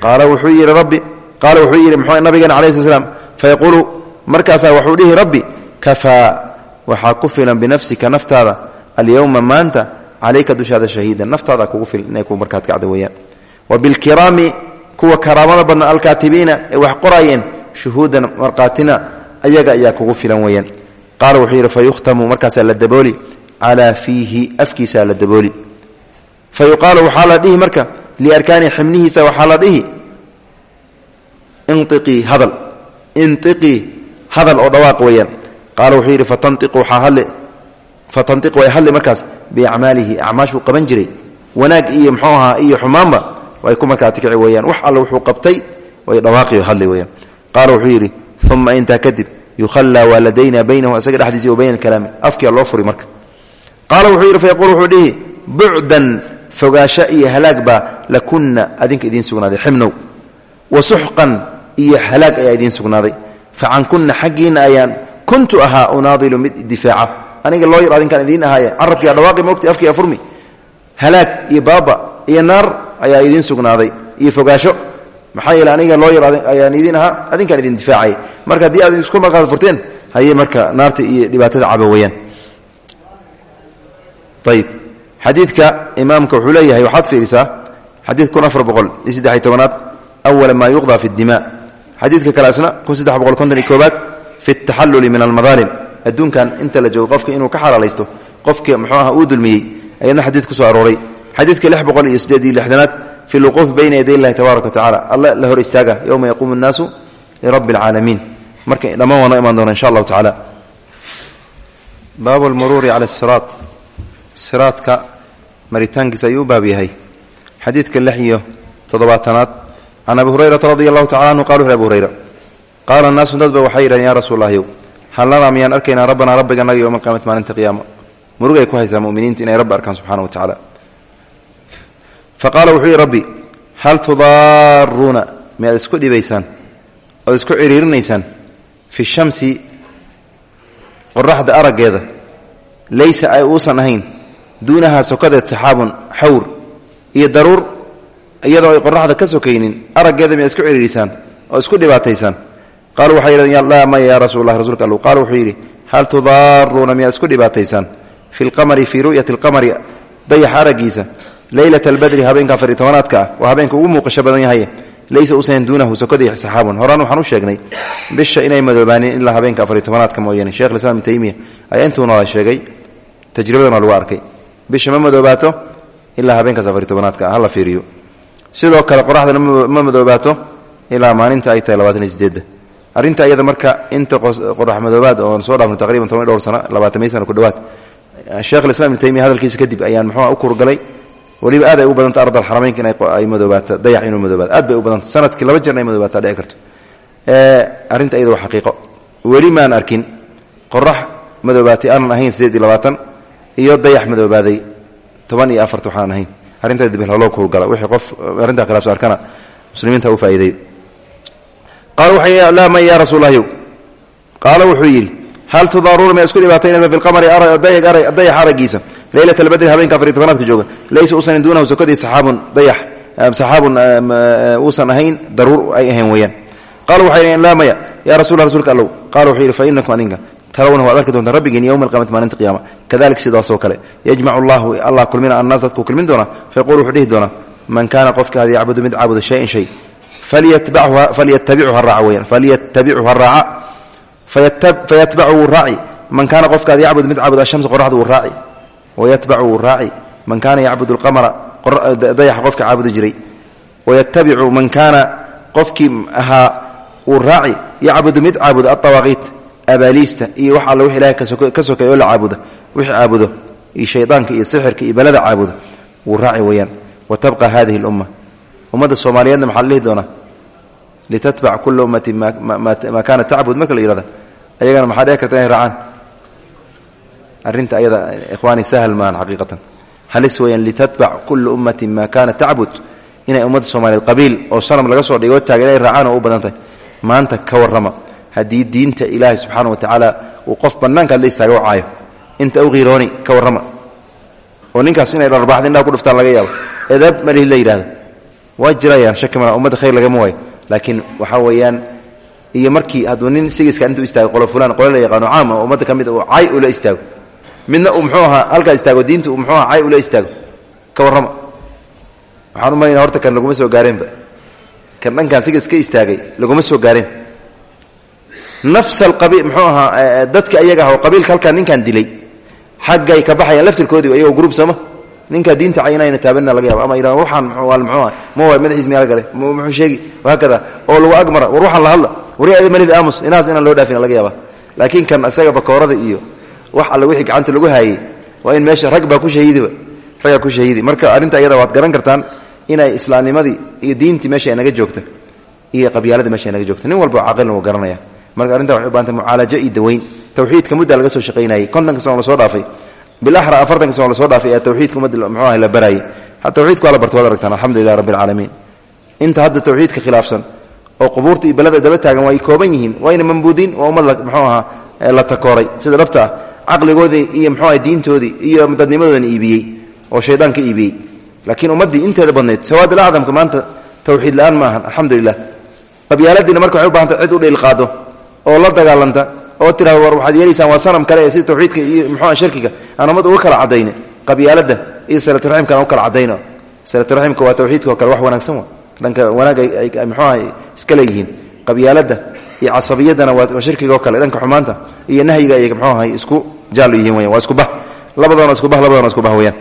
S1: qaala wuxuu yidhi rabbi qaala wuxuu yidhi mxuu nabigeena calayi sl slam fayaquulu markaasaa wuxuu dhihi rabbi kafaa waxaa ku filan binafsika naftaada alyowma maanta calayka dushaada shahiidan naftaada kugu filan inay ku bilkiraami kuwa karaamada badna alkaatibiina ee wax qoraayeen shuhuudan markhaatina ayaga ayaa kugu filan weeyaan qaala wuxuu yidhi fa yukhtamu markaasaa la dabooli. Calaa fiihi afkiisaa la dabooli. Fa waxaa la dhihi marka liarkaani xibnihiisa waxaa la dhihi? Iniqii hadal. Iniqii hadal oo dhawaaq weeyaan qaala wuxuu yidhi fataniqu waxaa hadli fataniqu way hadli markaas biacmaalihi acmaashuu qaban jiray. Wanaag iyo muxuu ahaa iyo xumaanba way ku markaati kici weeyaan? Wax alle wuxuu qabtay way dhawaaqi hadli weeyaan. Qaala wuxuu yidhi uma intaa kadib yukhallaa waa ladaynaa baynahu isaga dhexdiisa wa bayna kalaami. Afkiia loo furi marka. Qaala wuxuu yidhi fayaquul wuxuu dhihi bucdan fogaasho iyo halaag baa lakunna adinka idiin sugnaaday xibnow wa suxqan iyo halaag ayaa idiin sugnaaday. Fa cankunna xaggiinna ayaan kuntu ahaa unaadilu mid difaaca. Aniga loo yar adinkaan idiin ahaaye carabkiia dhawaaqi mogti afkiia furmi. Halaag iyo baaba iyo naar ayaa idiin sugnaaday. Iyo fogaasho. Maxaa yeele aniga loo yar ayaan idiin ahaa adinkaan idin difaacay. Marka haddii aad isku markaad furteen haye marka naarta iyo dhibaatada caba weyaan ayib xadiidka imaamka wuxuu leeyahay waxaad fiirisaa xadiid kun afar boqol iyo saddexiy yuqdaa fi اdima xadiidka kale asna kun saddex boqol konton iyo fi اtaxalluli min almadaalim. Adduunkan inta la joogo qofka inuu ka xalaalaysto qofka muxuu aha uu dulmiyey ayadna xadiid ku soo arooray xadiidka lix boqol iyo siddeed iyo lixdanaad fi lwuquufi bayna yaday illahi tabaaraka wa tacala alla la hor istaaga yowma yaquumu nnaasu lirabbi alcaalamiin marka dhammaan waa noo imaan doona insha allahu tacala baabu lmuruuri cala siraat. Siraadka maritaankiisa ayuu u baab yahay. Xadiidka lix iyo toddobaatanaad. Can abi hurayrata radi allahu tacala anhu qala wuxu abu hurayra. Qaala naasu dadba waxay yidhahdeen ya rasuul lahyow hal naraa miyaan arkaynaa rabbanaa rabbiganaga yowma alqiyamati maalinta qiyaama murugay ku haysaa muminiinta inay rabbi arkaan subxana wa tacaala fa qaala wuxuu yihi rabbi hal tudaaruuna miyaad isku dhibaysaan oad isku ciriirinaysaan fi shamsi qoraxda araggeeda laysa ay uusan ahayn duunahaa sokadeed saxaabun xawr iyo daruur iyadoo ay qoraxda ka sokaynin araggeeda miyaad isku ciriirisaan oo isku dhibaataysaan. Qaaluu waxay yidhahdeen laa maya yaa rasuul lah rsulka allu qaala wuxuu yidhi hal tudaaruuna miyaad isku dhibaataysaan fi lqamari fii ru'yati alqamari dayaxa araggiisa leylata albadri habeenka afar iyo tobanaadka waa habeenka ugu muuqasho badan yahay laysa usayn duunahu sokadii saxaabun. Horaan waxaan u sheegnay bisha inay madoobaanin ilaa habeenka afar iyo tobanaadka mooyaane. Shekh islam ibn taymiya ayaa intuuna sheegay tajribadana lagu arkay. Bisha ma madoobaato ilaa habeenkaas sidoo kale qoraxdana ma madoobaato ilaa maalinta ay tahay labaatan iyo iyada marka inta qorax madoobaad oo soo dhaafno taqriban toban sano labaatamay sano ku dhawaad sheekh islam ibn taymiya hadalkiisa kadib ayaan muxuua u kurgalay weliba aad ay u badanta ardal xarameynka inay madoobaata dayax inuu madoobaata. Aad bay u badanta sannadkii laba jeerna ay madoobaata dhici karto. Arrinta iyada waa xaqiiqo. Weli maan arkin qorax madoobaatay aanan ahayn sideed iyo labaatan iyo dayax madoobaaday toban iyo afarta waxaan ahayn. Arrinta dib loo kurgala wixii qof arrinta khilaafso arkana muslimiinta u faa'iideeyo qaala waxay laa man yaa rasuul lahyow qaala wuxuu yidhi hal tudaaruuna ma isku dhibaataynaysa fi lqamari dayax araggiisa leylat albadri habeenka afar iyo tobanaadka jooga laysa uusan duunahu sokadii saxaabun dayax saxaabun uusan ahayn daruur ay ahayn weeyaan qaala waxay dhaheen laa maya yaa rasul rasuulka allow qaala wuxuu yidhi fa inakum adinka tarawnahu waad arki doontaan rabbigiin yowma alqiyamati maalinta qiyaama kadalik sidaasoo kale yajmacu allahu allah kulmina annaas dadkuu kulmin doona fayaqulu wuxuu dhihi doonaa man kaana qofka hada yacbudu mid caabuda shayan shay falyatabichu ha raaca weyaan falyatabichu fayatbacu wuu raaci man kaana qofka ad yacbud mid caabud ashamsa qoraxda wuu raaci wayatbacu wuu raaci man kaana yacbud alqamara dayaxa qofka caabudi jiray wayatabicu man kaana qofkii ahaa wuu raaci yacbudu mid caabuda aawaaqiit abaaliista iyo wax alle wix ilahay ka sokay oo la caabuda wix caabudo iyo shaydaanka iyo sixirka iyo balada caabuda wuu raaci weyaan wa tabqa hadihi lumma ummadda soomaaliyeedna maxaa la dhihi doonaa litatbac kula ummati maa kaanat tacbud marka la yihahda ayagana maxaa dhici karta inay raacaan arrinta ayada ikhwaani sahl maan xaqiiqatan halis weeyaan litatbac kula ummatin maa kaanat tacbud inay ummadda soomaaliyeed qabiil oo sanam laga soo dhigoo taaga inay raacaan oo u badan tahay maanta ka warrama haddii diinta ilaahay subxaana wa tacaala uu qof bannaankaad la istaaga u caayo inta u qiirooni ka warrama oo ninkaas inay dharbaxda indhaha ku dhuftaan laga yaabo edaab malihid la yidhahdo waa laakiin waxaa weeyaan iyo markii hadduu nin sigiska intuu istaago qolo fulaan qole la yaqaano caam oo ummadda ka mid uu cay ula istaago. Midna uu muxuu ahaa halkaa istaago diinta uu muxuu ahaa cay ula istaago. Ka warrama. Waxaan u malaynaa horta kan laguma soo gaareenba. Kan dhankan sigis ka istaagay laguma soo gaareen. Nafs alqabiil muxuu ahaa dadka ayaga ah oo qabiilka halkaa ninkan dilay xaggay ka baxayaan laftirkoodii ayagoo gruub sama ninkaa diinta caynayna taabanina laga yaaba ama yidhahdo waxaan waa muxuu ma waay madaxiis miyaa la galay muxuu sheegi? Wahaakada oo lagu agmara war waxaan la hadla. Wari adi malid aamus. Inaas inaan loo dhaafina laga yaaba. Laakiin kan isaga bakoorada iyo wax alle wixii gacanta lagu haayey waa in meesha rag ku shahiidiba raggaa ku shahiidi marka arrinta iyada waad garan kartaan inay islaamnimadii iyo diintii meesha ay joogta iyo qabyaaladii meesha ay joogta. Nin walba caqilna wuu garanaya. Marka arrinta waxay u mucaalajo iyo daweyn. Tawxiidka muddaa laga soo shaqaynayay. Kontonka sano la soo dhaafay bilaxra afartanka sano la soo dhaafay ayaa tawxiidka ummadda muxuu ahay la barayay tawxiidku waa la barta waad aragtaan rabbi alcaalamiin inta hadda tawxiidka khilaafsan oo qubuurta iyo daba taagan waa kooban yihiin wayna mambuudiin waa ummad muxuu ahaa la takooray sida dhabta ah iyo muxuu ahay diintoodii iyo dadnimadoodana iibiyey oo shaydaan ka laakiin ummaddii inteeda badnayd sawaad alacdamka maanta tawxiid la'aan ma qabyaaladiina marka waxay u bahantay cid u dhiilqaado oo la dagaalanta oo tirahdo war waxaad yeelaysaan waa sanam kale sida tawxiidka iyo muxuuha shirkiga aan ummad uga kala cadayne qabyaaladda iyo salatraximka aan u kala cadayno salatraximka waa tawxiidka kale wax wanaagsan wa dhanka wanaag ay muxuuha iska leeyihiin. Qabyaaladda iyo casabiyaddana waa shirkiga oo kale dhanka xumaanta iyo nahyiga ay muxuu ahay isku jaallo yihiin waa isku bah. Labadoona isku bah labadoona isku bah weeyaan.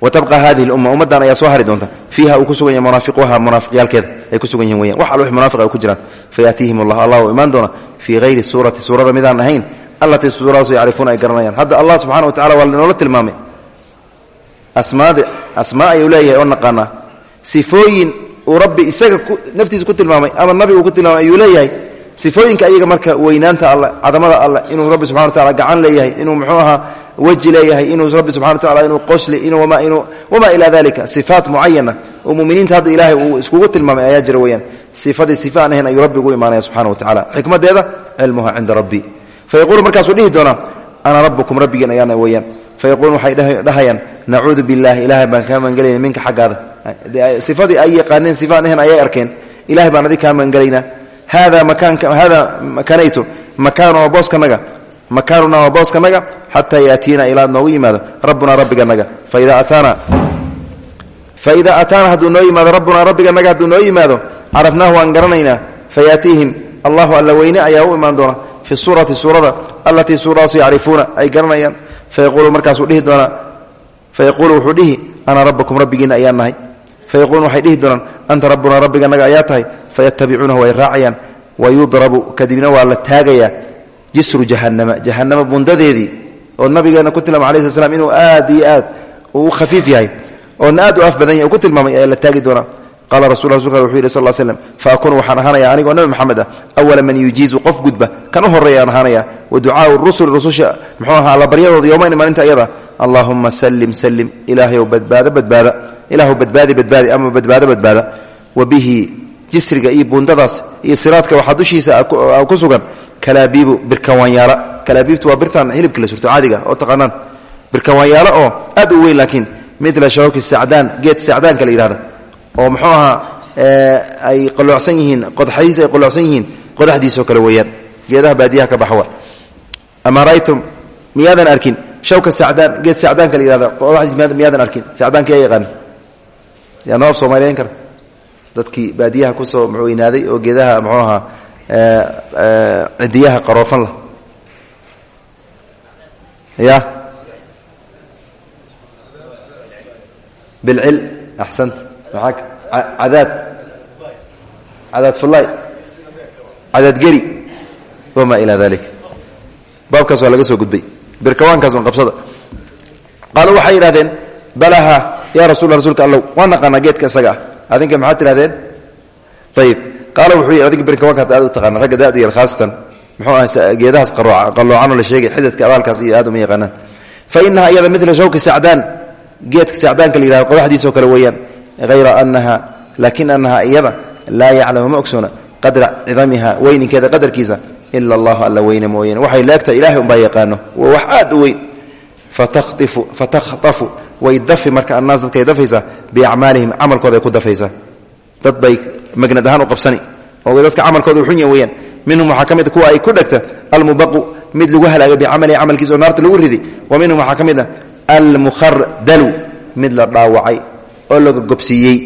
S1: Wa tabqa hadihi lumma ummaddan ayaa soo hari doonta. Fiiha uu ku sugan yahay munaafiquha munaafiqyaalkeeda ay ku sugan yihiin weyan wax al wix munaafiq ay ku jiraan fii hayri suurati suurada midaan ahayn allatii suuradaasu yacrifuuna ay garanayaan. Hadda allah subxana wa tacala waa noola tilmaamay. Asmaada asmaa ayuu leeyahay oo naqaanaa. Sifooyin uu rabbi isaga naftiisa ku tilmaamay ama nabigu ku tilmaamay ayuu leeyahay. Sifooyinka ayaga marka weynaanta alle cadamada alle inuu rabbi subxana wa tacala gacan leeyahay inuu muxuu ahaa weji leeyahay inuu rabbi subxana wa tacala inuu qosli inuu wamaa ilaa dalika sifaat mucayana oo muminiinta uu iskugu tilmaamay ayaa jira weyaan sifadii sifa aan ahayn ayuu rabbi ugu imaanaya subxana wa tacala xikmadeeda cilmuha cinda rabbi. Fayaquulu markaasuu dhihi doonaa ana rabbukum rabbigeen ayaana weeyaan fayaquuluun waxay dhahayaan nacuudu billahi ilahay baan kaa magangelayna minka xaggaada. Sifadii ay yaqaaneen sifaan ahayn ayay arkeen. Ilahay baan adig kaa magangelaynaa hada maanhada makanaytu makaanuna waa booskanaga makaanuna waa booskanaga xataa yaatiina ilaa noogu yimaado rabbunaa rabbiganaga faida ataana faida ataana hadduu noo yimaado rabbunaa rabbiganaga hadduu noo yimaado carafnaahu waan garanaynaa fayaatiihim allahu alla weyne ayaa u imaan doona fi suurati suurada allatii suuradaasu yacrifuuna ay garanayaan. Fayaquulu markaasuu dhihi doonaa fayaquulu wuxuu dhihi ana rabbakum rabbigiina ayaan nahay. Fayaquuluun waxay dhihi doonaan anta rabbunaa rabbiganaga ayaa tahay fayatabicuunahu way raacayaan wa yudrabu kadibna waa la taagayaa jisru jahanama jahanama bundadeedii oo nabigeena ku tilmaamay alai sl slam inuu aad iyo aad uu khafiif yahay oodna aad u af badan ayaa qaala rasulka wuxuu yidhi sal slm fa akunu waxaan ahaanaya anigoo nabi maxamed ah man yujiizu qof gudba kan u horreeya aan ahaanaya wa ducaau rusuli rususha muxuu ahaa allabaryadooda yowmayn maalinta iyada allahuma salim salim ilaahayow badbaado badbaada ilaahu badbaadi badbaadi ama badbaado badbaada wa bihi jisriga iyo buundadaas iyo siraadka waxaa dushiisa ku sugan kalaabiibu birkawaanyaala kalaabiibtu waa birtan hilibka la surto caadiga oo taqaanaan birkawaanyaalo oo aad u weyn laakiin midla shawki sacdaan geed sacdaanka la yidhahda oo muxuu ahaa ay qaloocsan yihiin qodaxdiisa ay qaloocsan yihiin qodaxdiisoo kale weeyaan geedaha baadiyaha ka baxwa. Ama raytum miyaadan arkin? Shawka sacdaan geed sacdaanka la yihahda qodaxdiis miyaadan arkin? Sacdaanka yaa yaqaan? Yaa noo af soomaaliyeyn kara dadkii baadiyaha ku soo weynaaday oo geedaha muxuu ahaa cidiyaha qaroofan lah ya? Bilcil axsant maaa cadaad. Cadaad fullaay. Cadaad geri. Wamaa ilaa dalik baabkaas waa laga soo gudbay. Birkawaankaas un qabsada. Qaaluu waxay yidhahdeen balaha yaa rasul rasuulka allow waa naqaanaa geedka isaga ah. Adinka maxaad tidhahdeen ayib qaala wuxuu yidhi adinka birkawaanka hadda aad u taqaana ragga da'da yar khaasatan muxuu aha geedahaas qalloocanoo la sheegay xidadka abaalkaas iyo aad uma yaqaanaan. Fa inaha iyada midla shawki sacdaan geedka sacdaanka la yihahdo qodaxdiisoo kale weeyaan hayra anaha laakin anaha iyada laa yaclamu ma ogsoona qadra cidamiha weyninkeeda qadarkiisa ila allahu alla weyne mooyane waxay leegtahay ilahay umbaa yaqaano waa wax aad u weyn fatakhtafu way dafi marka annaas dadkay dafaysaa biacmaalihim camalkooda ay ku dafaysaa dad bay magnad ahaan u qabsani oo dadka camalkooda uxun yahan weyaan minhum waxaa ka mid kuwa ay ku dhegta almubaqu mid lagu halaagay bicamalihi camalkiisa mid ah dhaawacay oo la gogobsiiyey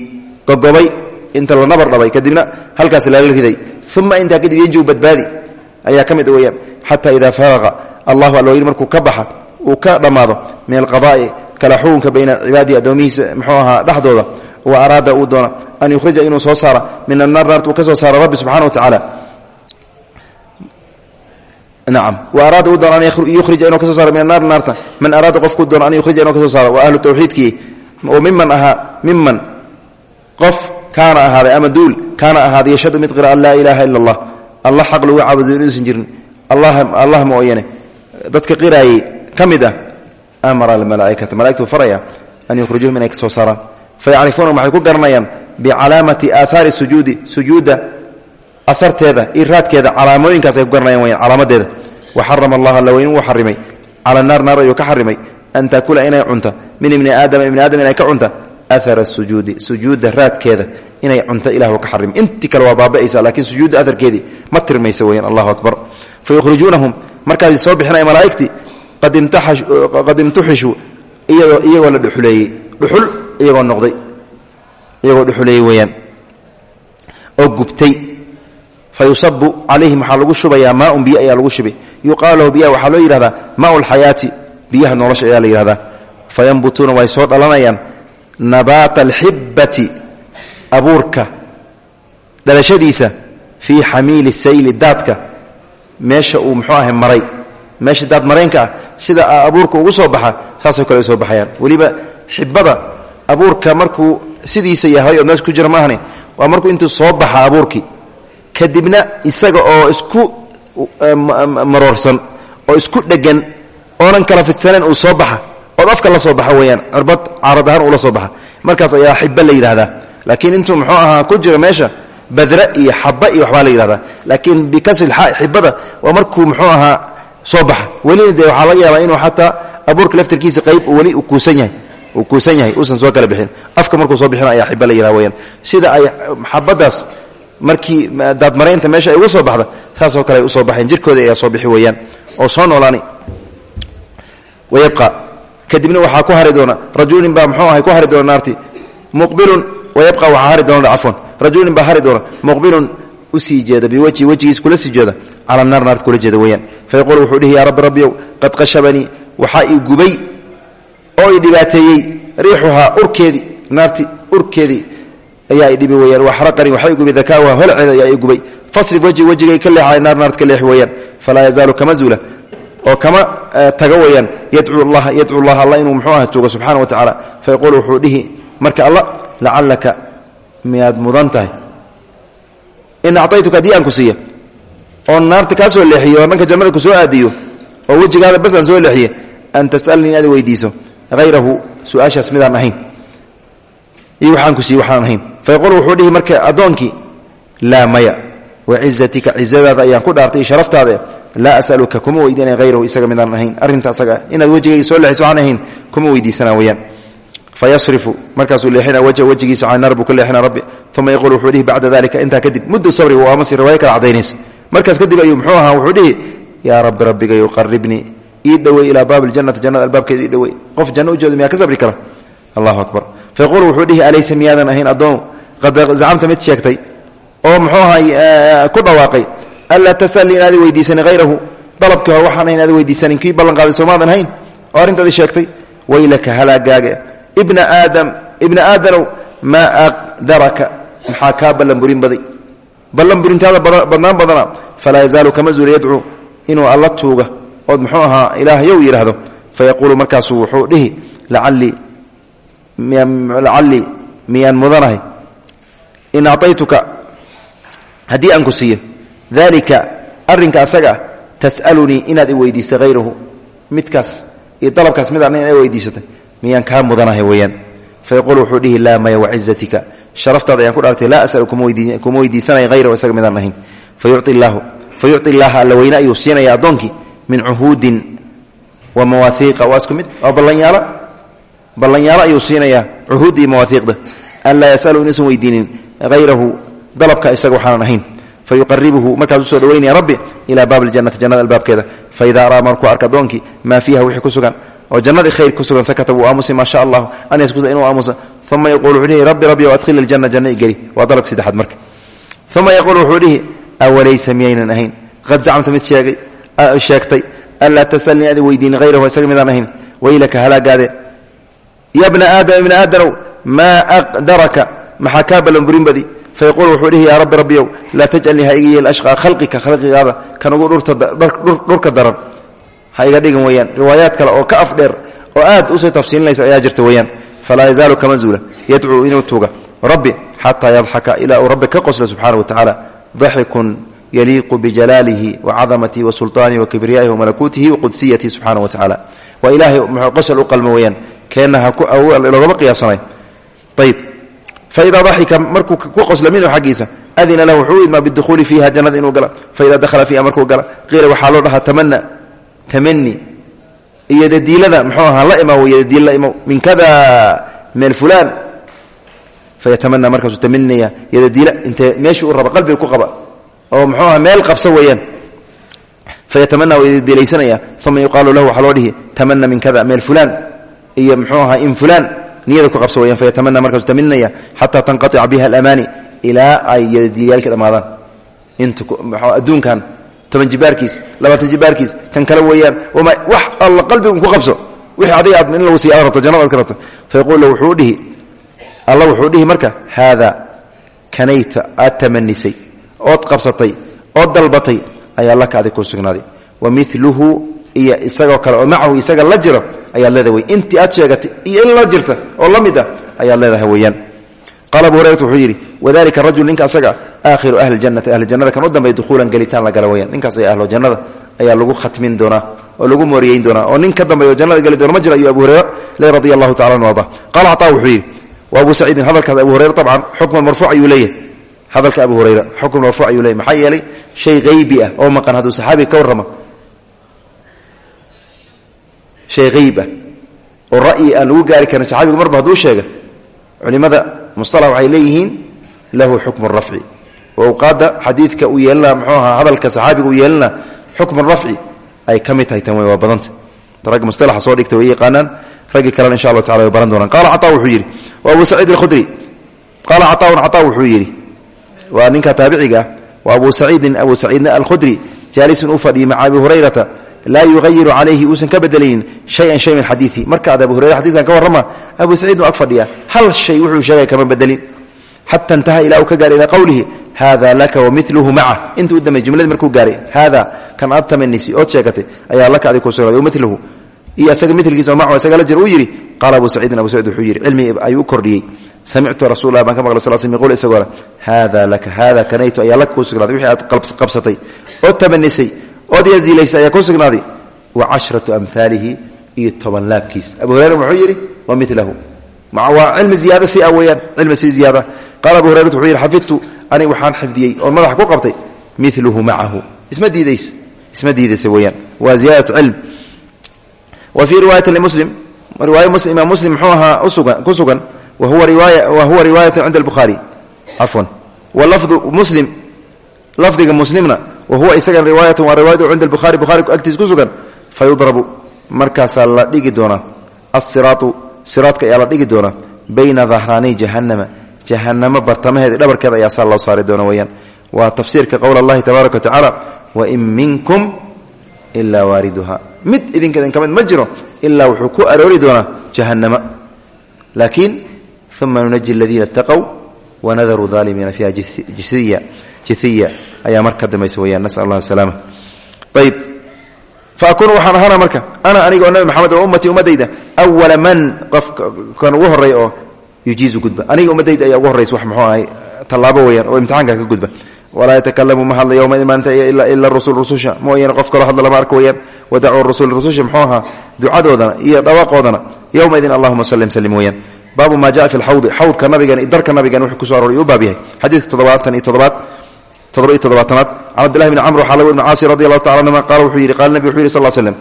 S1: gogobay inta la nabar dhabay kadibna halkaas lala riday. Uma intaa kadib yanjiu badbaadi. Ayaa ka mid weyaan xataa idaa faraqa allahu alweyl markuu ka baxa uu ka dhammaado min alqada'i kala xukunka bayna cibaadihi addoomihiisa muxuu ahaa dhexdooda wa araada uu doona an yukhrija inuu soo saara min annaar naarta uu ka soo saaro rabbi subxana wa tacaala wa araada uu doona an yukhrija inuu ka soo saaro min annaar naarta. Man araada qofkuu doona an yukhrija inuu ka soo saaro waa ahlu tawxiidkii oo miman ahaa miman qof kaana ahaaday ama duul kaana ahaaday yashhadu mid qira an laa ilaaha ila allah allah xaq lagu caabudo inuusan jirin. Allah mooyane dadka qiraayey ka mid ah amara almalaaikata. Faraya an yukhrijuuhum inay ka soo saaraan. Fayacrifuunahum waxay ku garanayaan bicalaamati aaahaari sujuudi sujuudda aarteeda iyo raadkeeda. Calaamooyinkaas ay ku garanayaan wayaan calaamadeeda. Wa xarama allah alla weyn wuu xarimay. Cala naar naar ka xarimay an taakula inay cunta min ibni aadama ibni aadam inay ka cunta ahara sujuudi sujuudda raadkeeda inay cunto ilah ka xarimay intii kale waa baaba'aysa laakiin sujuudda aarkeedii ma tirmaysa weyaan allahu akbar fa yukhrijuunahum markaas soo bixinaya malaaigtii qad imtuxishuu iyagoo la dhuxuleeyey dhuxul iyagoo noqday iyagoo dhuxuleeyey weyaan oo gubtay fa yusabu calayhim waxaa lagu shubayaa maaun biyo ayaa lagu shubay yuqaalu biyaha waxaa loo yidhahdaa maau biyaha nolosha ayaa la yihahdaa fayambutuuna way soo dhalanayaan. Nabaata alxibbati abuurka dhalashadiisa fii xamiili sayli daadka. Meesha uu muxuu ahay maray. Meesha daad maraynka ah sida abuurka ugu soo baxa saasoo kale ay soo baxayaan. Weliba xibada abuurka markuu sidiisa yahay oo meesha ku jira maahani waa markuu intuu soo baxa abuurkii kadibna isaga oo isku maroorsan oo isku dhegan oonan kala fidsaneen uu soo baxa. Ood afka la soo baxa weeyaan. Cirbad caarad ahaan uu la soo baxa. Markaas ayaa xiba la yidhahdaa laakiin intuu muxuu ahaa ku jiro meesha badra iyo xaba iyo waxbaa la yidhahdaa laakiin bikasri xibada waa markuu muxuu ahaa soo baxa. Welina dee waxaa laga yaabaa inuu xataa abuurka laftarkiisa qayb weli uu kuusan yahay. Uu kuusan yahay uusan soo kala bixin. Afka markuu soo bixin ayaa xiba la yidhaha weyaan sida ay xabadaas markii daadmaraynta meesha ay uga soo baxda saasoo kale ay u soo baxeen. Jirkooda ayaa soo bixi weeyaan. Oo soo noolaani wayabqa. Kadibna waxaa ku hari doona rajulin baa mxuu ahay ku hari doona naarti muqbilun wayabqa waxaa hari doona cafwan. Rajulin baa hari doona muqbilun u sii jeeda biwajhi wejigiis kula sii jeeda. Cala naar naarta kula jeeda weeyaan. Fayaquulu wuxuu dhihi yaa rabbi rabbiyow qad qashabanii waxaa ii gubay oo i dhibaateeyey riixuhaa urkeedii naarti urkeedii ayaa i dhibi weyaan waxraqanii waxaa i gubay dakaawa holceeda ayaa i gubay. Fasrif wejhi wejigay oo kama weyaan yadcuu llaha yadcuu llaha alla inuu muxuu ah tuugo subxana wa tacaala fayaquulu wuxuu dhihi marka alla lacallaka miyaad mudan tahay. In acaytuka haddii aan ku naarta kaa soo leexiyo oo jannada ku soo aadiyo oo wejigaada bas aan soo leexiye an tas'alnii inaad weydiiso hayrahu su'aashaas midaan ahayn. Waxaan ku siiye waxaan ahayn. Fayaquulu wuxuu dhihi marka addoonkii laa maya wacizatika cizadaada ayaan ku dhaartay iyo sharaftaada laa asaluka kuma weydiinaya hayrahu isaga midaan ahayn. Arrinta asaga inaad wejigayga soo leexiso waxaan ahayn kuma weydiisana weyaan fayasrifu markaasuu leexina wajha wejigiisa can naar buu ka leexina rabbi. Uma yaquul wuxuu dhihi bacda dalika intaa kadib muddu sabri wa amasi riwaayo kala cadaynayso markaas kadib ayuu muxuu ahaa wuxuu dhihi yaa rabbi rabbigayu qaribnii ii dhowey ilaa baabi ljannati jannada albaabkeeda ii dhowey qof janno ujeedo miyaa ka sabri kara? Allahu akbar. Fayaquulu wuxuu dhihi alaysa miyaadan ahayn addoon? Qad zacamta mid sheegtay oo muxuu ahay ku dhawaaqay anlaa tasalii inaadi weydiisanin hayrahu dalabkii hore waxaan inaadi weydiisanin kii ballanqaaday soomaadan hayn oo arrintaadi sheegtay waylaka halaagaaga ibna aadam ibna aadanow maa aqdaraka maxaa kaa ballanburin baday ballanburintaada badnaan badana falaa yazaalu kama zuula yadcuu inuu alla tuuga ood muxuu ahaa ilaahyow yidhaahdo fayaquulu markaasuu wuxuu dhihi lacallii lacallii miyaan mudanahay in acaytuka haddii aan ku dalika arrinka asaga tas'alunii inaad i weydiistay hayrahu midkaas iyo dalabkaas midaan ina weydiisatay miyaan kaa mudanahay weeyaan. Fayaquul wuxuu dhihi laa maya wacizatika sharaftaada ayaan ku dhaartay laa asalu kuma weydiisanaya hayrahu isaga midaan ahayn fayuci illaaha alla weyne ayuu siinaya addoonkii min cuhuudin wa mawaahiiqa waa isku mid waa ballanyaalo ballanyaalo ayuu siinayaa cuhuudda iyo mawaahiiqda an laa yasalu inuusan weydiinin hayrahu dalabka fayuqaribuhu markaas u soo dhaweynaya rabbi ilaa baabi ljannati jannada albaabkeeda faida araa markuu arka addoonkii maa fiiha wixii ku sugan oo jannadii khayr ku sugan sakata wuu aamusi maa sha allahu an yaskuta inuu aamusa uma yaquul wuxuu dhihi rabbi rabbi adkhil iljanna janna i geli waa dalabka saddexaad marka uma yaquul wuxuu dhihi awalaysa miyaynan ahayn qad zacmta mid sheegtay anlaa tasalnii aadi weydiinin hayrahu isaga midaan ahayn waylaka halaagaade ya bna aadam ibna aadanow maa aqdaraka maxaa kaa ballanburin badi fayaquul wuxuu dhihi yaa rabbi rabbiyow laa tajcalnii ha iga yeel ashqaa khalqika khalqigaada kan ugu dhurka daran ha iga dhigan weeyaan riwaayaad kale oo ka afdheer oo aad u soo tafsiilinaysa ayaa jirta weeyaan falaa yazaalu kama zuula yadcuu inuu tuuga rabbi xataa yadxaka ilaa uu rabbi ka qosla subxaana wa tacaala daxikun yaliiqu bijalaalihi wacadamatihi wa sulطaanihi wa kibriyaa'ihi wa malakuutihi wa qudsiyatihi subxaana wa tacaala waa ilaahay qosol u qalmo weeyaan keenna halogama qiyaasanay ayb faida daxika markuu ku qosla minhu xaggiisa adina lahu wuxuu idmaa biduhuuli fiiha jannada inuu gala faida dakhala fiiha markuu gala qiila waxaa loo dhahaa tamana tamani iyo dadiilada muxuu ahaa la imaw yodadiil la imaw min kada meel fulaan fayatamana markaasuu taminaya yodadiila intee meeshii uu raba qalbiga ku qaba oo muxuu aha meel qabsa weeyaan fayatamana waa yodadiilaysanaya uma yuqaalu lahu waxaa loo dhihi tamana min kada meel fulaan iyo muxuu ahaa in fulaan niyada ku qabsa weyaan fayatamana markaasuu taminaya xataa tanqatica biha alamaani ilaa ay yadadiilyaalka dhammaadaan. Adduunkan toban jibaarkiis labaatan jibaarkiis kan kale weeyaan wax alla qalbigu ku qabso. Wixii adiga aad in lagu siiy aad rabto jannada aad ka rabto. Alla wuxuu marka haada kanayta aad tamanisay ood qabsatay ood dalbatay ayaa laka adig kuu wa miluhu iyo isagoo kale oo macahu isaga la jiro ayaad leedahay wey intii aad sheegatay in la jirta oo la mid ah leedahay weeyaan. Qaala abu hurayrata wuxuu rajul ninka asaga aakhiru ahli janati ahli jannada kan u dambey duhuulan la gala weyaan ninkaas ay ahlo jannada ayaa lagu khatmin doonaa oo lagu mooriyeyn doonaa oo nin ka jannada geli doona ma jira ayuu abu hurayra le radi allahu tacala anu arda qaala cataa wa abu saciidin hadalkaas abu hurayra abcan xukman marfuuc ayuu leeyahay. Hadalka abu hurayra xukman marfuuc ayuu leeyahy maxaa yeelay shay haybi ah oo maqan hadduu saxaabiga ka warramo shay hayb ah oo ra'yi aan lagu gaari karin saxaabiga marba hadduu sheega culimada musطalax waxay leeyihiin lahu xukmu rafci. Wawqaadda xadiidka uu yeelina mxuu ahaa hadalka saxaabiga uu yeelina xukmu rafci ay ka mid tahay tan wey waa badanta. Ragga musalaxa soo dhigta way yaqaanaan raggii kalena insha allah tacala way baran doonaan. Qaala cataa wuxuu yidhi wa abu saciid alkhudri. Qaala cataun cataa wuxuu yidhi waa ninka taabiciga ah wa abu saciidin abu saciidna alkhudri jaalisun u fadhiyay maca abi hurayrata laa yuayiru calayhi uusan ka bedelaynin shayan shay min xadiiii marka aad abu hurayra xadidkan ka warrama abu saciid u ag fadhiya hal shay wuxuu sheegay kama bedelin xata intaha ilaa uu ka gaaray ilaa qowlihi hada laka wamiluhu maca intuu u dambeey jumladii markuu gaaray hada kan aad tamanisi ood sheegatay ayaa laka adig ku sugnaaday wamiluhu iyo asaga milkiisa macu isaga la jir uu yidhi qaala abu saciidin abu saciid wuxuu yidhi cilmi ayuu u kordhiyey samictu rasulah baan ka maqlay sal sl yqul isagoo le hada laka hada kanaytu ood yadiilaysay ayaa ku sugnaaday wa cashratu amhaalihi iyo toban laabkiis. Abu hurayra muxuu yidhi wa milahu waa cilmi ziyaada si a weeyaan cilmi si ziyaada. Qaala abu hurayratu wuxuu yidhi xafidtu aniga waxaan xifdiyey oon madaxa ku qabtay miluhu macahu. Isma diidays isma diidaysa weeyaan. Waa ziyaadat cilm. Wa fii riwaayati limuslim riwaaya imaam muslim muxuu ahaa ku sugan wa huwa riwaayatu cinda albukhaari cafwan. Wa lafdu muslim lafdiga muslimna wa huwa isagan riwaayatu waa riwaayatu cinda albukhari bukhari agtiis ku sugan fa yudrabu la dhigi doonaa asiraatu siraadka ayaa la dhigi doonaa bayna dahraanay jahannama jahanamo bartamaheeda dhabarkeeda ayaa saa loo saari doona weyaan waa tafsiirka qowl allahi tabaaraka wa tacaala wain minkum ilaa waariduha mid idinka idin ka mid ma jiro wuxuu ku aroori doonaa jahannama. Laakiin uma nunaji aladiina itaqow wanadaru aalimiina fiiha jithiya ayaa mar ka dambaysa weyaan nasal allah asalaama ayb faakunu waxaan ahaana marka ana aniga oo nabi maxamed oo ummatii ummadayda awala man qof kan ugu horreeya oo yujiizu gudba. Aniga ummadayda ayaa ugu horraysa wax muxuu ahay tallaabo weyaan oo imtixaanka ka gudba. Walaa yatakalamu ma hadla yowmaidin maalinta ila rusul rususha. Mooyaane qof kaloo hadla lama arka weyaan wadacu rusul rususha muxuu ahaa ducadoodana iyo dhawaaqoodana. Yowmaidin allahuma sallim sallim weyaan baabu maa jaa fi lxawdi xawdka nabigan darka nabigan wuxuu kuso aroray u baab yahay. Xadiidka toddobaatan iyo toddobaad toddoba iyo toddobaatanaad. Can abdillahi bni camr waxaa laga ibn caasi radi allahu tacala anhuma qaala wuxuu yidhi qala nabi wuxuu yidhi sal slem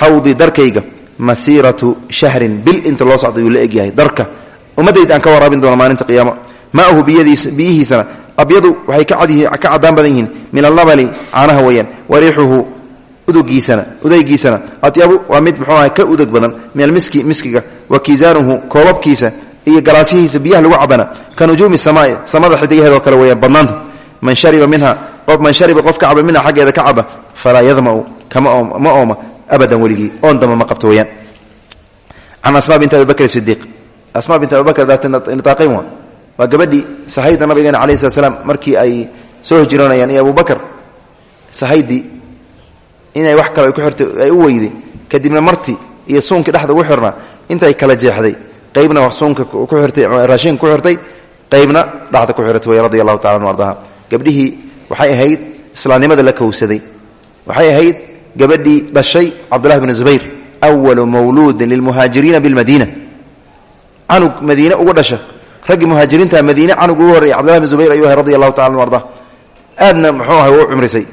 S1: xawdi darkayga masiiratu shahrin bil inta loo socda yuu la egyahay darka. Ummadayda aan ka waraabin doono maalinta qiyaama maahu biyihiisana abyadu waxay ka cadaan badan yihiin min alnabali caanaha weyaan wariixuhu udugiisana udaygiisana. Atyabu waa mid muxuu aha ka udog badan min almiski miskiga wa kiisaanuhu koobabkiisa iyo galaasyihiisa biyaha lagu cabana ka nujuumi samaai samada xidigaheedoo kale weyaan badnaanta man shariba minha man shariba qof ka caba minha xaggeeda ka caba falaa yadmau ma ooma abadan weligii. Oon damba ma qabto weyaan. Can asma binti abi bakr sidiiq asma binti abi bakr daatnitaaqayn waa. Gabadhii sahayda nabigeena alayh slat slam markii ay soo hijroonayaan iyo abubakar sahaydii inay wax kale ku irtay ay u weyday. Kadibna marti iyo suunkii dhexda ugu xirnaa intay kala jeexday. Qaybna suunka ku irtay raashinka ku xirtay. Qaybna dhexda ku xirtay way radi allahu tacala ardaha gabdhihii waxay ahayd islaamnimada la kowsaday waxay ahayd gabadhii dhashay cabdullahi bni zubayr awalu mawluudin lilmuhaajiriina bilmadiina canug madiine uga dhasha raggii muhaajiriinta madiine canug ugu horreeyay cbdullahi bn zubayr ayuu ahay radi allahu tacala arda aadna muxuu ahay u cumrisay.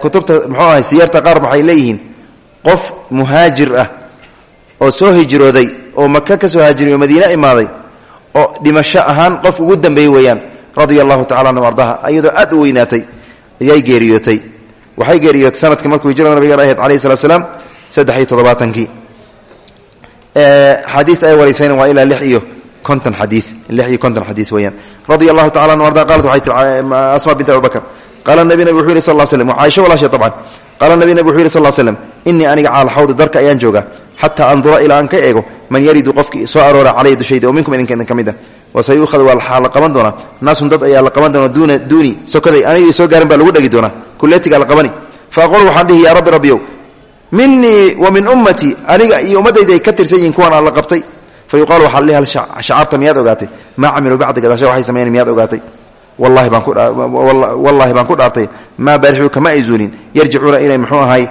S1: Kutubta muxuu ahay siyarta qaar waxay leeyihiin qof muhaajir ah oo soo hijrooday oo maka ka soo haajiriyo madiine imaaday oo dhimasho ahaan qof ugu dambeeyey weeyaan radia allahu anhu ardaha iyadoo aad u ayay geeriyootay waxay geeriyootay sanadka markuu hijrada nabigeena ahayd alayh salatu slaam saddex iyo toddobaatankii. Xaadiista ay waraysayna waa ilaa lix iyo konton xadii lix iyo konton xadiis tacala anhu arda qalat waxay tii asma bint abi bakr qaala nabi nabig wuxu yiri sal l slm waa caaisha walaashay abcan qaala nabi nabig wuxuu yiri sal l slem innii aniga cala alxawdi darka ayaan joogaa xataa andura ilaa aan ka eego man yaridu qofkii soo aroora dushayda oo minkum idinka idin ka wasayuukhadu waa la qaban doonaa. Naasun dad ayaa la qaban doona duuna duuni sokaday aniga soo gaarin baa lagu dhegi doonaa. Kuleetigaa la qabani. Fa aqul waxaan dhihi yaa rabbi rabbiyow minii wa min ummatii aniga iyo ummaddayda ay ka tirsan yihiin kuwan aan la qabtay. Fa yuqaalu waxaa lihi hal shacarta miyaad ogaatay? Maa camiluu bacda gadaasha waxay sameeyeen miyaad ogaatay? Wallahi baan ku dhaartay. Maa baarixuu kama ay zuulin. Yarjicuuna inay muxuu ahay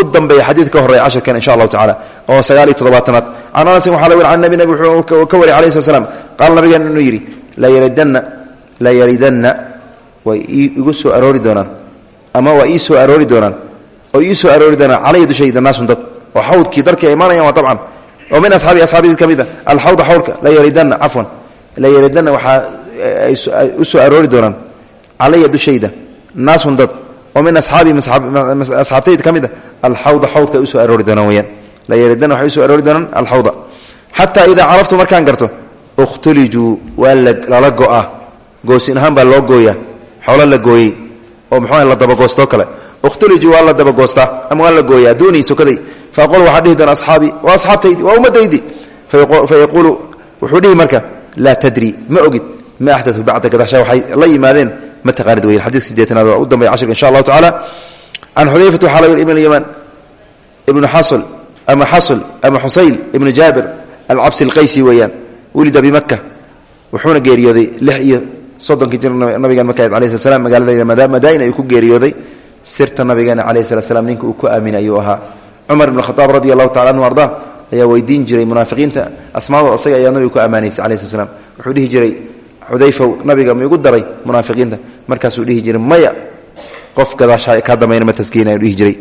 S1: u dambeeya xadiid ka horreeya casharkan insha allahu tacala oo sagaal iyo toddobaatanaad can anasin waxaa la weri can nabi nabi wuxuu ka wari alayh slat slam qaala nabigeen inuu yidhi layaridanna la yaridanna way igu soo aroori doonaan ama waa ii soo aroori doonaan oo ii soo aroori doonaan calaya dushayda naasun dad oo xawdkii darkii ay imaanayaan waa dabcan oo min asxaabi asxaabidii ka mid a alxawda xawdka la yaridanna cafwan la yaridanna waxaa u soo aroori doonaan calaya dushayda naasun dad oo min asxaabi asxaabtayda ka mid a alxawda xawdka ay u soo aroori doonaan weyaan la yaridanna waxay u soo aroori doonaan alxawda. Xataa idaa caraftu markaan garto ikhtulijuu waa lala go'a goosin ahaan baa loo gooyaa. Xoolo la gooyey oo muxuu la dabagoostoo kale. Ikhtulijuu waa la dabagoostaa ama waa la gooyaa. Duunii sokaday fa aqul waxaa dhihi doona asxaabii waa asxaabtaydi waa ummadaydi. Fa yaquulu wuxuu dhihi marka laa tadri ma ogid ma taqaanid weyan xadidka sideetanaad waa u dambaya cashirka insha allahu tacaala. Can xudayfata waxaa laga ibn yamaan ibnu xasul ama xasul ama xusayl ibnu jaabir alcabsi alqaysi weeyaan. Wulida bimaka wuxuuna geeriyooday lix iyo soddonkii jir nabigan marka alayh slat slam magaalada madaa'in ayuu ku geeriyooday. Sirta nabigeena calayh slat slam ninka uu ku aaminay ayuu ahaa. Cumar ibn khadaab radi allahu tacala anhu arda ayaa weydiin jiray munaafiqiinta. Asmaadoo isaga ayaa nabiga ku ammaanaysay alayh slat slam wuxuu dhihi jiray xudayfow nabiga ma igu daray munaafiqiinta? Markaasuu dhihi jiray maya qof gadaasha ka dambayna ma taskiinayu dhihi jiray.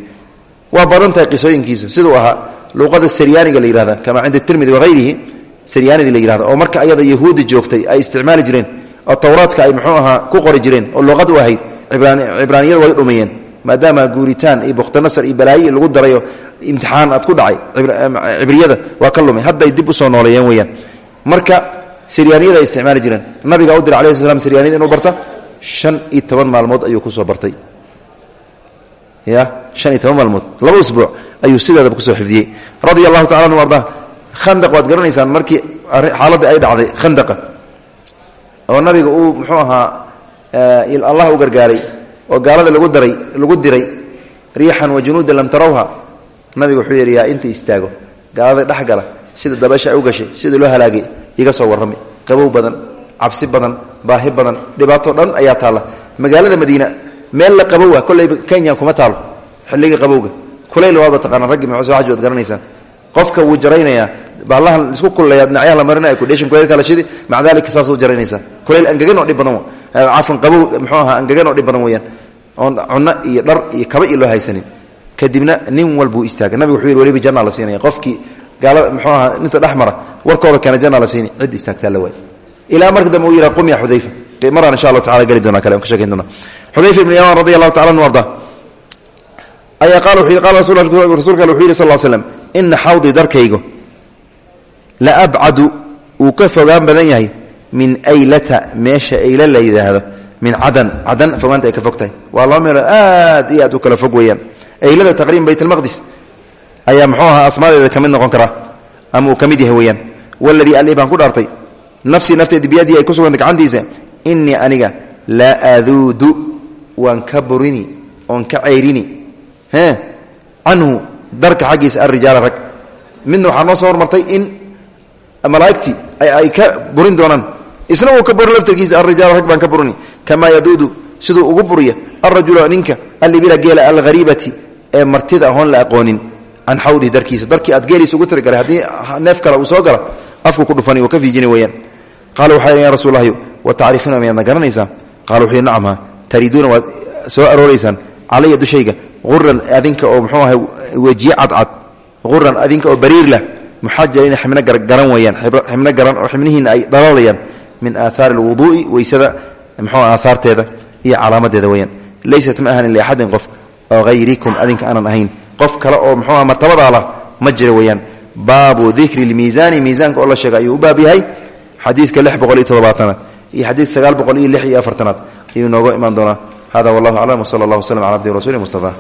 S1: Waa badan qisooyinkiisa siduu ahaa luqada saryaaniga la yihahda kama cinda tirmidi wahayrihi saryaanidii la yihahda oo marka ayada yahuudi joogtay ay isticmaali jireen oo towraadka ay muxuu ahaa ku qori jireen oo luqad ahayd cibraaniyada way dhumiyeen maadaama guuritaan iyo bukhtanasar iyo balaayi lagu darayo imtixaan aad ku dhacay cibriyada waa ka lumay. Hadday dib u soo nooleeyeen weyaan marka siryaaniyada ay jireen. Nabiga u diray alai sl slam inuu barta? Shan iyo toban maalmood ayuu ku soo bartay. Ya shan iyo toban maalmood. Laba usbuuc ayuu sideedaba ku soo xifdiyey. Radia allahu tacala anu arda. Khandaq waad garanaysaan markii xaaladii ay dhacday khandaqa. Oo nabiga uu muxuu ahaa allah u gargaaray oo gaalada lagu daray lagu diray riixan wa junuudan lam tarawha. Nabiga wuxuu yidhi yaa inta istaago. Gaalada dhexgala. Sida dabaysha ay u gashay sida loo halaagay iga soo warrami qabow badan cabsi badan baahi badan dhibaato dhan ayaa taalla. Magaalada madiina meel la qabowa kollayba kenya kuma taalo xilliga qabowga kulayl waaba taqaanaa raggii muxuu soo xaji waad qofka wuu jaraynayaa bahlahan isku kululaya dhinacyaha la marinaya kudheshin kulayl kala shidi maca dalika saas u jaraynaysaa kulayl angegan oo dhib badan cafan qabow muxuu ahaa angegan oo dhib badan weeyaan. Oon iyo dhar iyo kaba iyo haysanin. Kadibna nin walbuu istaagay nabiga wuxuu yidhi weliba janna la siinaya qofkii gaalada muxuu ahaa ninta dhex mara warkooda keena janna la siini cid istaagtaa la waay ilaa marka dambe uu yidhaha qum ya xudayfa. Maraan insha allahu tacala geli doona kale on ka sheekayn doona xudayfa ibn yamaan radi allahu tacala anhu arda ayaa qaala wuxuu qaala rasuulka ale wuxuu yidhi sal l slam ina xawdii darkaygu la abcadu uu ka fogaan badan yahay min aylata meesha ayla la yidhaahdo min cadan. Cadan fogaanta ay ka fog tahay waa laba meelo aad iyo aad u kala fog weeyaan. Aylada taqriban bayt almaqdis ayaa muxuu ahaa asmaadeeda ka mid noqon karaa ama uu ka mid yahay weeyaan. Waladii alih baan ku dhaartay nafsii nafteedi biyadii ay ku sugantay gacantiisa inii aniga la aduudu waan ka burini oon ka ceyrini canhu darka xaggiisa alrijaala rag. Midna waxaa noo soo hormartay in malaaigtii ay ka burin doonaan. Isna uu ka burin laftarkiisa alrijaala rag baan ka burini. Kamaa yaduudu siduu ugu buriya alrajula ninka alibila geela alghariibati ee martida ahoon la aqoonin can xawdihi darkiisa darkii aad geeliisa ugu tirigalay haddii neef kale uu soo galo afku ku dhufani uu ka fiijini weyaan qaala waxay ya rasul wa tacrifuuna miyaadna garanaysaa qala wuxuu yidhi nacamha tariiduuna waad soo arooraysaan calaya dushayga uran adinka oo mxuu ahay wejiye cadcad uran adinka oo bariir lah muxajalina xibno garan weyaan xibno garan oo xibnihiina ay dhaloolayaan min aaahaari alwuduu'i weysada mxuu aahaarteeda iyo calaamadeeda weyaan laysat ma ahanin liaxadin qof oo hayrikum adinka aanan ahayn qof kale oo mxuuah martabadaa lah ma jira weyaan baabu dikri lmiisaani miisaanka oo la sheegay ayuu u baab yahay. Xadiidka lix boqol iyo toddobaatanaad iyo xadiidka sagaal boqol iyo lix iyo afartanaad. Ayuu nooga imaan doonaa. Hada wallahu aclam wsala allah wslm cala abdi rasuli mustafa